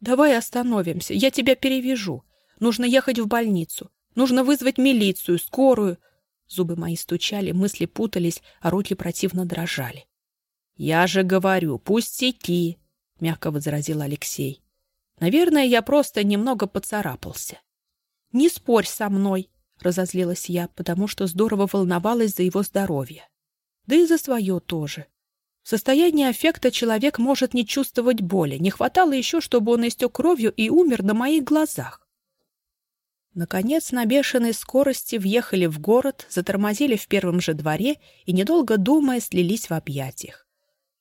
«Давай остановимся, я тебя перевяжу. Нужно ехать в больницу. Нужно вызвать милицию, скорую». Зубы мои стучали, мысли путались, а руки противно дрожали. «Я же говорю, пустяки!» — мягко возразил Алексей. «Наверное, я просто немного поцарапался». «Не спорь со мной!» — разозлилась я, потому что здорово волновалась за его здоровье. Да и за свое тоже. В состоянии аффекта человек может не чувствовать боли. Не хватало еще, чтобы он истек кровью и умер на моих глазах. Наконец, на бешеной скорости въехали в город, затормозили в первом же дворе и, недолго думая, слились в объятиях.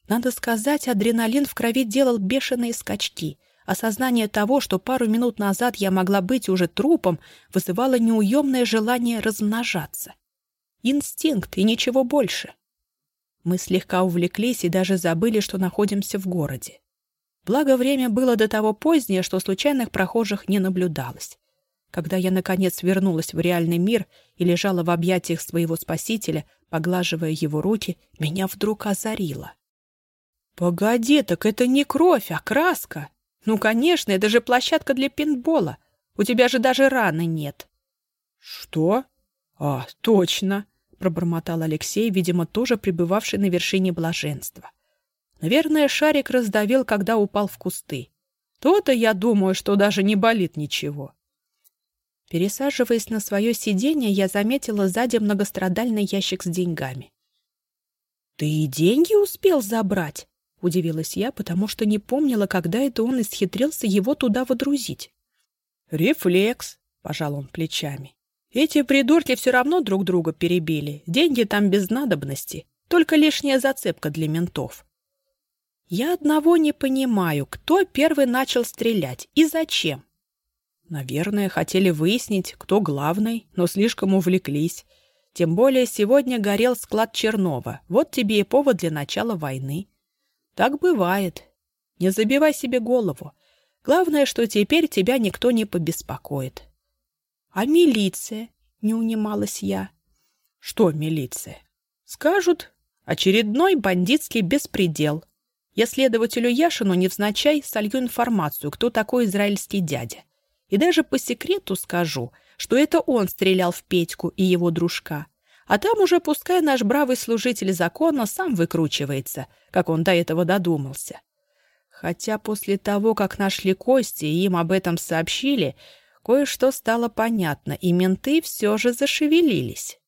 Надо сказать, адреналин в крови делал бешеные скачки. Осознание того, что пару минут назад я могла быть уже трупом, вызывало неуемное желание размножаться. Инстинкт и ничего больше. Мы слегка увлеклись и даже забыли, что находимся в городе. Благо, время было до того позднее, что случайных прохожих не наблюдалось. Когда я, наконец, вернулась в реальный мир и лежала в объятиях своего спасителя, поглаживая его руки, меня вдруг озарило. «Погоди, так это не кровь, а краска! Ну, конечно, это же площадка для пинбола. У тебя же даже раны нет». «Что? А, точно!» — пробормотал Алексей, видимо, тоже пребывавший на вершине блаженства. Наверное, шарик раздавил, когда упал в кусты. То-то я думаю, что даже не болит ничего. Пересаживаясь на свое сиденье, я заметила сзади многострадальный ящик с деньгами. «Ты и деньги успел забрать?» — удивилась я, потому что не помнила, когда это он исхитрился его туда водрузить. «Рефлекс», — пожал он плечами. «Эти придурки все равно друг друга перебили. Деньги там без надобности. Только лишняя зацепка для ментов». «Я одного не понимаю, кто первый начал стрелять и зачем?» Наверное, хотели выяснить, кто главный, но слишком увлеклись. Тем более сегодня горел склад Чернова. Вот тебе и повод для начала войны. Так бывает. Не забивай себе голову. Главное, что теперь тебя никто не побеспокоит. А милиция? Не унималась я. Что милиция? Скажут, очередной бандитский беспредел. Я следователю Яшину невзначай солью информацию, кто такой израильский дядя. И даже по секрету скажу, что это он стрелял в Петьку и его дружка. А там уже пускай наш бравый служитель закона сам выкручивается, как он до этого додумался. Хотя после того, как нашли кости и им об этом сообщили, кое-что стало понятно, и менты все же зашевелились.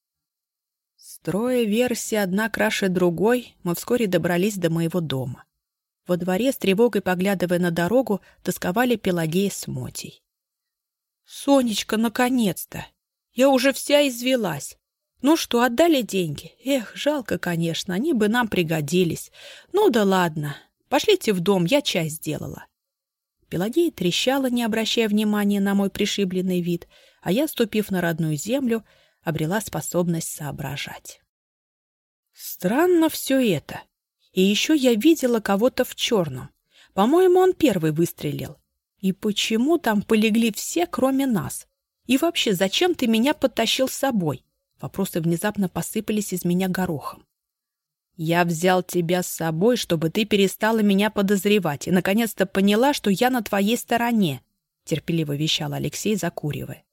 Строя версии одна краше другой, мы вскоре добрались до моего дома. Во дворе, с тревогой поглядывая на дорогу, тосковали Пелагея с Мотей. «Сонечка, наконец-то! Я уже вся извелась. Ну что, отдали деньги? Эх, жалко, конечно, они бы нам пригодились. Ну да ладно, пошлите в дом, я чай сделала». Пелагея трещала, не обращая внимания на мой пришибленный вид, а я, ступив на родную землю, обрела способность соображать. Странно все это. И еще я видела кого-то в черном. По-моему, он первый выстрелил. И почему там полегли все, кроме нас? И вообще, зачем ты меня подтащил с собой? Вопросы внезапно посыпались из меня горохом. Я взял тебя с собой, чтобы ты перестала меня подозревать и наконец-то поняла, что я на твоей стороне, терпеливо вещал Алексей, закуривая.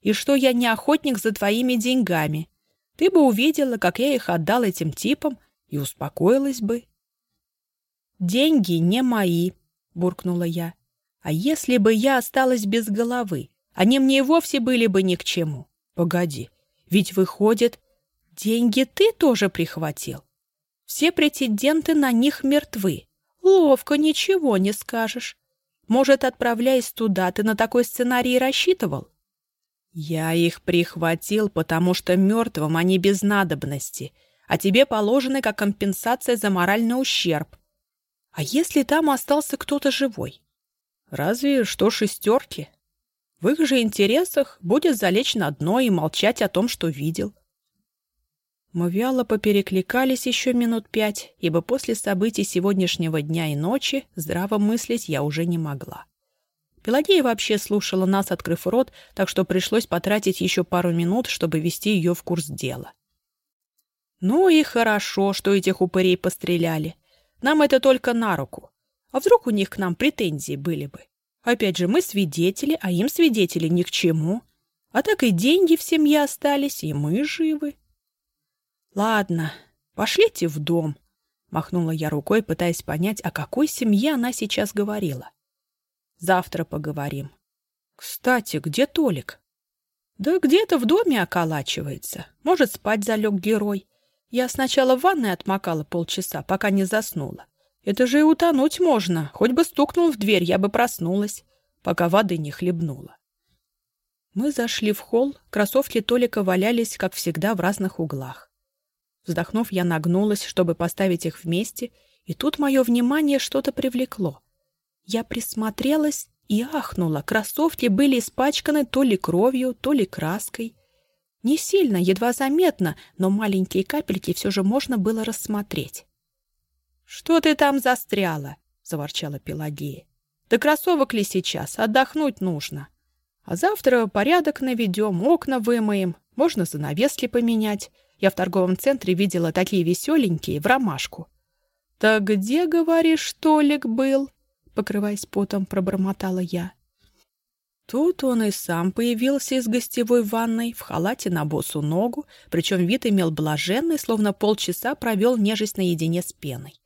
И что я не охотник за твоими деньгами. Ты бы увидела, как я их отдал этим типам, и успокоилась бы. Деньги не мои, буркнула я. А если бы я осталась без головы? Они мне и вовсе были бы ни к чему. Погоди, ведь выходит, деньги ты тоже прихватил. Все претенденты на них мертвы. Ловко, ничего не скажешь. Может, отправляясь туда, ты на такой сценарий рассчитывал? Я их прихватил, потому что мертвым они без надобности, а тебе положены как компенсация за моральный ущерб. А если там остался кто-то живой? Разве что шестерки. В их же интересах будет залечь на дно и молчать о том, что видел. Мы вяло поперекликались еще минут пять, ибо после событий сегодняшнего дня и ночи здраво мыслить я уже не могла. Пелагея вообще слушала нас, открыв рот, так что пришлось потратить еще пару минут, чтобы ввести ее в курс дела. Ну и хорошо, что этих упырей постреляли. Нам это только на руку. А вдруг у них к нам претензии были бы? Опять же, мы свидетели, а им свидетели ни к чему. А так и деньги в семье остались, и мы живы. Ладно, пошлите в дом. Махнула я рукой, пытаясь понять, о какой семье она сейчас говорила. Завтра поговорим. Кстати, где Толик? Да где-то в доме околачивается. Может, спать залег герой. Я сначала в ванной отмокала полчаса, пока не заснула. Это же и утонуть можно. Хоть бы стукнул в дверь, я бы проснулась, пока воды не хлебнула. Мы зашли в холл, кроссовки Толика валялись, как всегда, в разных углах. Вздохнув, я нагнулась, чтобы поставить их вместе, и тут мое внимание что-то привлекло. Я присмотрелась и ахнула. Кроссовки были испачканы то ли кровью, то ли краской. Не сильно, едва заметно, но маленькие капельки все же можно было рассмотреть. «Что ты там застряла?» — заворчала Пелагея. «Да кроссовок ли сейчас? Отдохнуть нужно. А завтра порядок наведем, окна вымоем, можно занавески поменять. Я в торговом центре видела такие веселенькие, в ромашку». «Так где, говоришь, Толик был?» покрываясь потом, пробормотала я. Тут он и сам появился из гостевой ванной в халате на босу ногу, причем вид имел блаженный, словно полчаса провел нежесть наедине с пеной.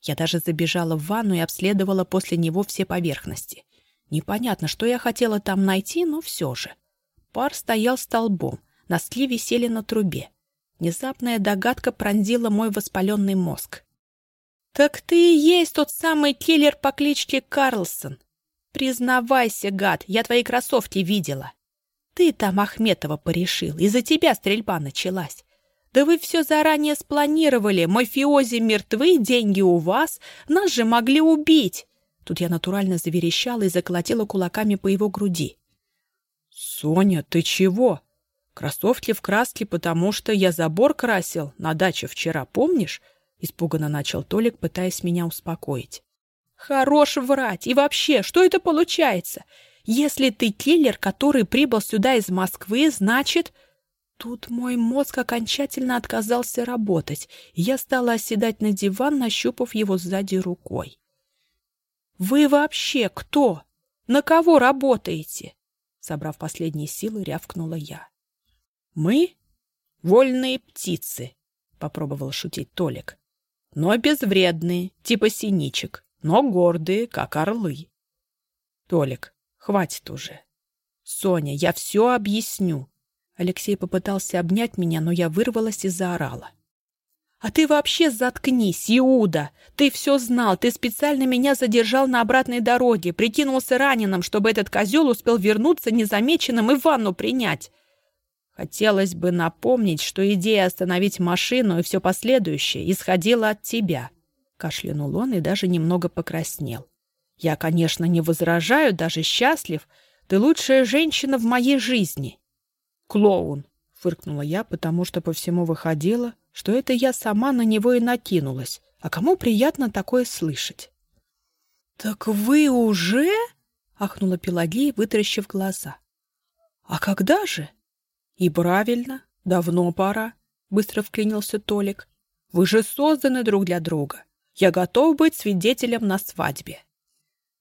Я даже забежала в ванну и обследовала после него все поверхности. Непонятно, что я хотела там найти, но все же. Пар стоял столбом, носки висели на трубе. Внезапная догадка пронзила мой воспаленный мозг. «Так ты и есть тот самый киллер по кличке Карлсон. Признавайся, гад, я твои кроссовки видела. Ты там Ахметова порешил, из-за тебя стрельба началась. Да вы все заранее спланировали, мафиози мертвы, деньги у вас, нас же могли убить!» Тут я натурально заверещала и заколотила кулаками по его груди. «Соня, ты чего? Кроссовки в краске, потому что я забор красил на даче вчера, помнишь? Испуганно начал Толик, пытаясь меня успокоить. «Хорош врать! И вообще, что это получается? Если ты киллер, который прибыл сюда из Москвы, значит...» Тут мой мозг окончательно отказался работать, и я стала оседать на диван, нащупав его сзади рукой. «Вы вообще кто? На кого работаете?» Собрав последние силы, рявкнула я. «Мы — вольные птицы», — попробовал шутить Толик но безвредные, типа синичек, но гордые, как орлы. Толик, хватит уже. Соня, я все объясню. Алексей попытался обнять меня, но я вырвалась и заорала. «А ты вообще заткнись, Иуда! Ты все знал, ты специально меня задержал на обратной дороге, прикинулся раненым, чтобы этот козел успел вернуться незамеченным и ванну принять. Хотелось бы напомнить, что идея остановить машину и все последующее исходила от тебя. Кашлянул он и даже немного покраснел. Я, конечно, не возражаю, даже счастлив. Ты лучшая женщина в моей жизни. Клоун, фыркнула я, потому что по всему выходило, что это я сама на него и накинулась. А кому приятно такое слышать? Так вы уже? ахнула Пелагея, вытаращив глаза. А когда же? «И правильно, давно пора», — быстро вклинился Толик. «Вы же созданы друг для друга. Я готов быть свидетелем на свадьбе».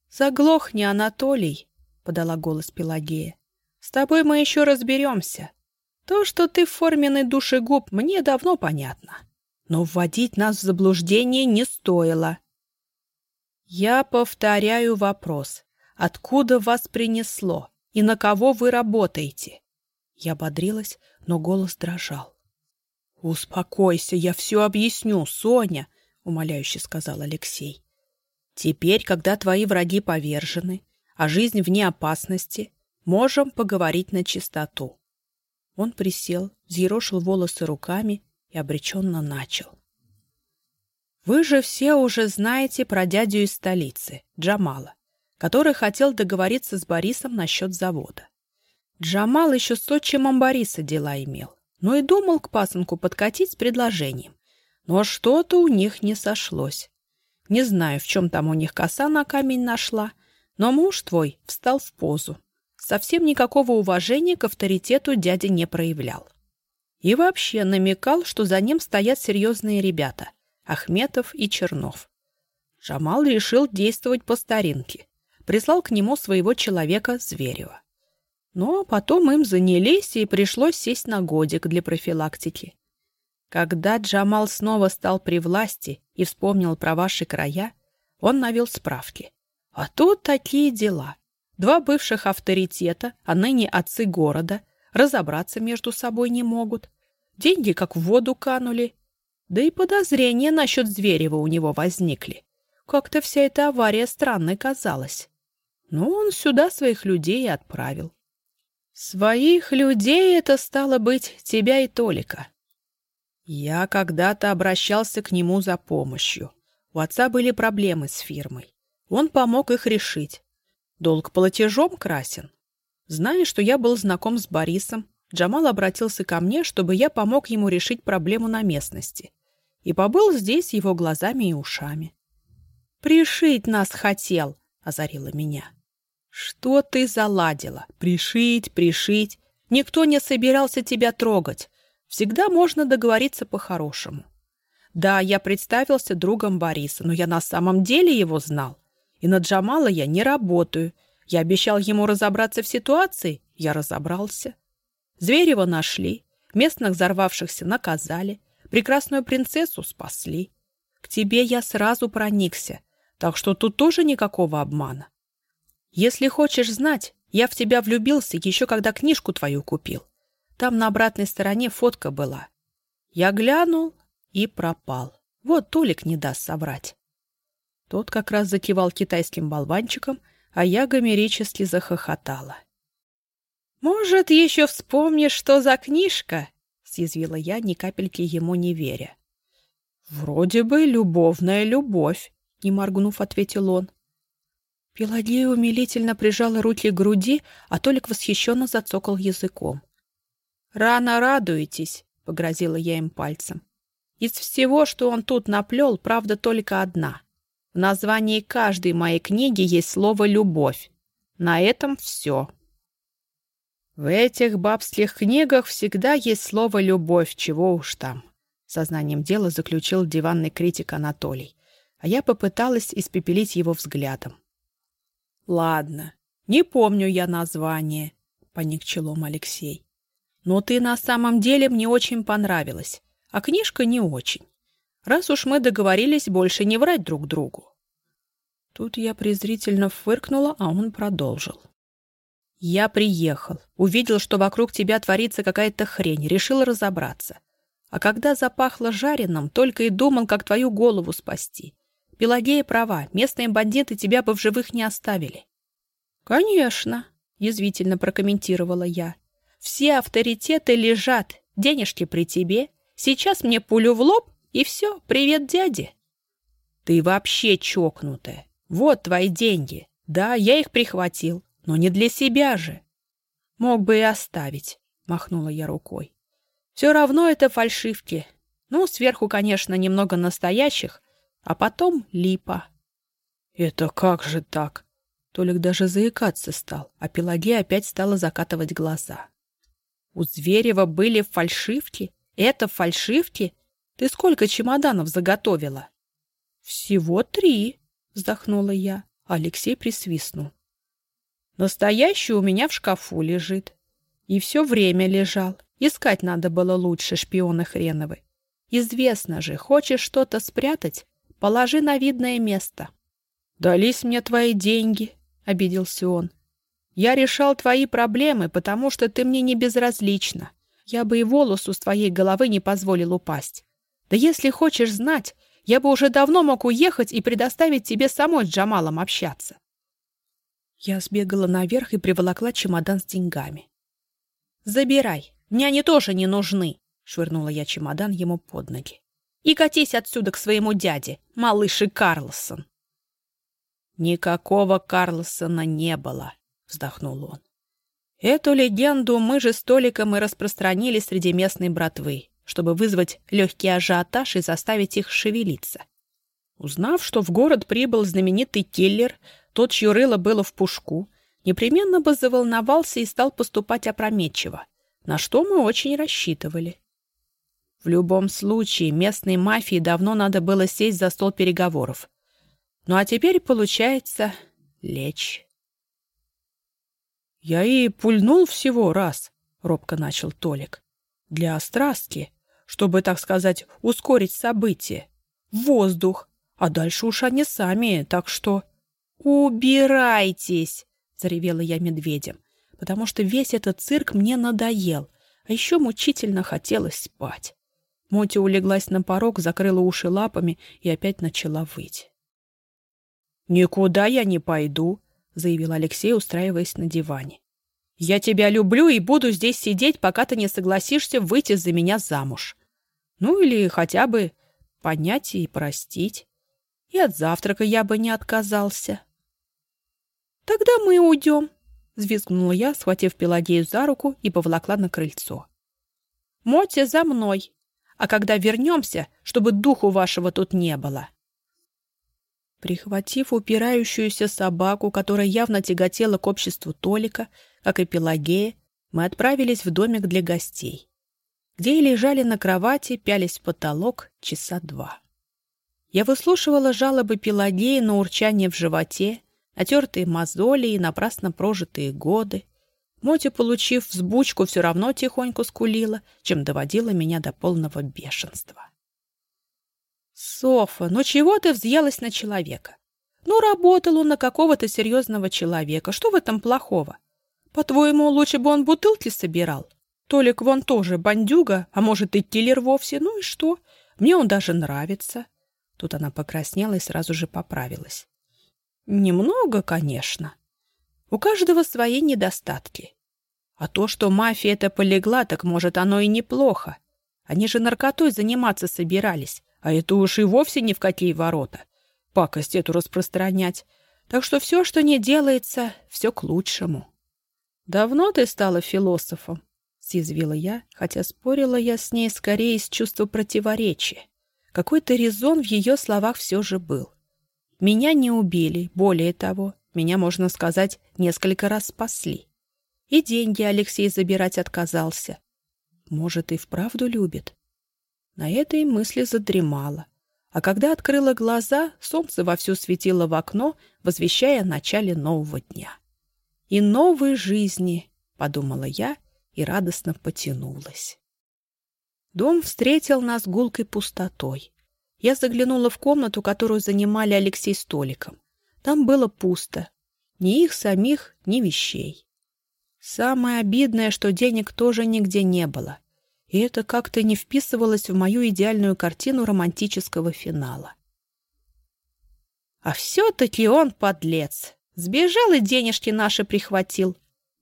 «Заглохни, Анатолий», — подала голос Пелагея. «С тобой мы еще разберемся. То, что ты форменный душегуб, мне давно понятно. Но вводить нас в заблуждение не стоило». «Я повторяю вопрос. Откуда вас принесло? И на кого вы работаете?» Я бодрилась, но голос дрожал. «Успокойся, я все объясню, Соня», — умоляюще сказал Алексей. «Теперь, когда твои враги повержены, а жизнь вне опасности, можем поговорить на чистоту». Он присел, взъерошил волосы руками и обреченно начал. «Вы же все уже знаете про дядю из столицы, Джамала, который хотел договориться с Борисом насчет завода. Джамал еще с отчимом Бориса дела имел, но и думал к пасынку подкатить с предложением. Но что-то у них не сошлось. Не знаю, в чем там у них коса на камень нашла, но муж твой встал в позу. Совсем никакого уважения к авторитету дядя не проявлял. И вообще намекал, что за ним стоят серьезные ребята – Ахметов и Чернов. Джамал решил действовать по старинке. Прислал к нему своего человека Зверева. Но потом им занялись, и пришлось сесть на годик для профилактики. Когда Джамал снова стал при власти и вспомнил про ваши края, он навел справки. А тут такие дела. Два бывших авторитета, а ныне отцы города, разобраться между собой не могут. Деньги как в воду канули. Да и подозрения насчет Зверева у него возникли. Как-то вся эта авария странной казалась. Но он сюда своих людей отправил. Своих людей это стало быть тебя и Толика. Я когда-то обращался к нему за помощью. У отца были проблемы с фирмой. Он помог их решить. Долг платежом красен. Зная, что я был знаком с Борисом, Джамал обратился ко мне, чтобы я помог ему решить проблему на местности. И побыл здесь его глазами и ушами. «Пришить нас хотел», — озарила меня. «Что ты заладила? Пришить, пришить. Никто не собирался тебя трогать. Всегда можно договориться по-хорошему. Да, я представился другом Бориса, но я на самом деле его знал. И на Джамала я не работаю. Я обещал ему разобраться в ситуации. Я разобрался. Зверева нашли, местных взорвавшихся наказали, прекрасную принцессу спасли. К тебе я сразу проникся, так что тут тоже никакого обмана. Если хочешь знать, я в тебя влюбился еще когда книжку твою купил. Там на обратной стороне фотка была. Я глянул и пропал. Вот Толик не даст соврать. Тот как раз закивал китайским болванчиком, а я гомерически захохотала. «Может, еще вспомнишь, что за книжка?» — съязвила я, ни капельки ему не веря. «Вроде бы любовная любовь», — не моргнув, ответил он. Пелагея умилительно прижала руки к груди, а Толик восхищенно зацокал языком. «Рано радуетесь», — погрозила я им пальцем. «Из всего, что он тут наплел, правда только одна. В названии каждой моей книги есть слово «любовь». На этом все». «В этих бабских книгах всегда есть слово «любовь», чего уж там», — сознанием дела заключил диванный критик Анатолий, а я попыталась испепелить его взглядом. «Ладно, не помню я название», — поник челом Алексей. «Но ты на самом деле мне очень понравилась, а книжка не очень. Раз уж мы договорились больше не врать друг другу». Тут я презрительно фыркнула, а он продолжил. «Я приехал, увидел, что вокруг тебя творится какая-то хрень, решил разобраться. А когда запахло жареным, только и думал, как твою голову спасти. Пелагея права, местные бандиты тебя бы в живых не оставили. Конечно, язвительно прокомментировала я. Все авторитеты лежат, денежки при тебе. Сейчас мне пулю в лоб, и все, привет, дяде. Ты вообще чокнутая. Вот твои деньги. Да, я их прихватил, но не для себя же. Мог бы и оставить, махнула я рукой. Все равно это фальшивки. Ну, сверху, конечно, немного настоящих, а потом липа. «Это как же так?» Толик даже заикаться стал, а Пелагея опять стала закатывать глаза. «У Зверева были фальшивки? Это фальшивки? Ты сколько чемоданов заготовила?» «Всего три», — вздохнула я. Алексей присвистнул. «Настоящий у меня в шкафу лежит. И все время лежал. Искать надо было лучше, шпионы хреновы. Известно же, хочешь что-то спрятать, Положи на видное место. «Дались мне твои деньги», — обиделся он. «Я решал твои проблемы, потому что ты мне не безразлична. Я бы и волосу с твоей головы не позволил упасть. Да если хочешь знать, я бы уже давно мог уехать и предоставить тебе самой с Джамалом общаться». Я сбегала наверх и приволокла чемодан с деньгами. «Забирай, мне они тоже не нужны», — швырнула я чемодан ему под ноги и катись отсюда к своему дяде, малыши Карлсон. «Никакого Карлсона не было», — вздохнул он. «Эту легенду мы же столиком и распространили среди местной братвы, чтобы вызвать легкий ажиотаж и заставить их шевелиться. Узнав, что в город прибыл знаменитый киллер, тот, чье рыло было в пушку, непременно бы заволновался и стал поступать опрометчиво, на что мы очень рассчитывали. В любом случае, местной мафии давно надо было сесть за стол переговоров. Ну а теперь, получается, лечь. «Я и пульнул всего раз», — робко начал Толик. «Для острастки. чтобы, так сказать, ускорить события. Воздух. А дальше уж они сами, так что... «Убирайтесь!» — заревела я медведем, потому что весь этот цирк мне надоел, а еще мучительно хотелось спать. Моти улеглась на порог, закрыла уши лапами и опять начала выть. «Никуда я не пойду», — заявил Алексей, устраиваясь на диване. «Я тебя люблю и буду здесь сидеть, пока ты не согласишься выйти за меня замуж. Ну или хотя бы понять и простить. И от завтрака я бы не отказался». «Тогда мы уйдем», — взвизгнула я, схватив Пелагею за руку и поволокла на крыльцо. «Мотя за мной, а когда вернемся, чтобы духу вашего тут не было». Прихватив упирающуюся собаку, которая явно тяготела к обществу Толика, как и Пелагея, мы отправились в домик для гостей, где и лежали на кровати, пялись в потолок часа два. Я выслушивала жалобы Пелагеи на урчание в животе, натертые мозоли и напрасно прожитые годы. Мотя, получив взбучку, все равно тихонько скулила, чем доводила меня до полного бешенства. «Софа, ну чего ты взъелась на человека? Ну, работал он на какого-то серьезного человека. Что в этом плохого? По-твоему, лучше бы он бутылки собирал? Толик вон тоже бандюга, а может и киллер вовсе. Ну и что? Мне он даже нравится». Тут она покраснела и сразу же поправилась. «Немного, конечно. У каждого свои недостатки. А то, что мафия это полегла, так может оно и неплохо. Они же наркотой заниматься собирались, а это уж и вовсе ни в какие ворота. Пакость эту распространять. Так что все, что не делается, все к лучшему. «Давно ты стала философом?» — съязвила я, хотя спорила я с ней скорее из чувства противоречия. Какой-то резон в ее словах все же был. Меня не убили, более того, меня, можно сказать, несколько раз спасли. И деньги Алексей забирать отказался. Может, и вправду любит? На этой мысли задремала. А когда открыла глаза, солнце вовсю светило в окно, возвещая о начале нового дня. «И новой жизни», — подумала я и радостно потянулась. Дом встретил нас гулкой пустотой. Я заглянула в комнату, которую занимали Алексей столиком. Там было пусто. Ни их самих, ни вещей. Самое обидное, что денег тоже нигде не было и это как-то не вписывалось в мою идеальную картину романтического финала. «А все-таки он подлец! Сбежал и денежки наши прихватил!»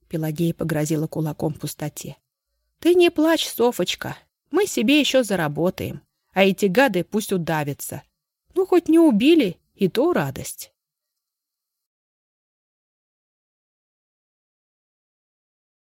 Пелагея погрозила кулаком в пустоте. «Ты не плачь, Софочка, мы себе еще заработаем, а эти гады пусть удавятся. Ну, хоть не убили, и то радость».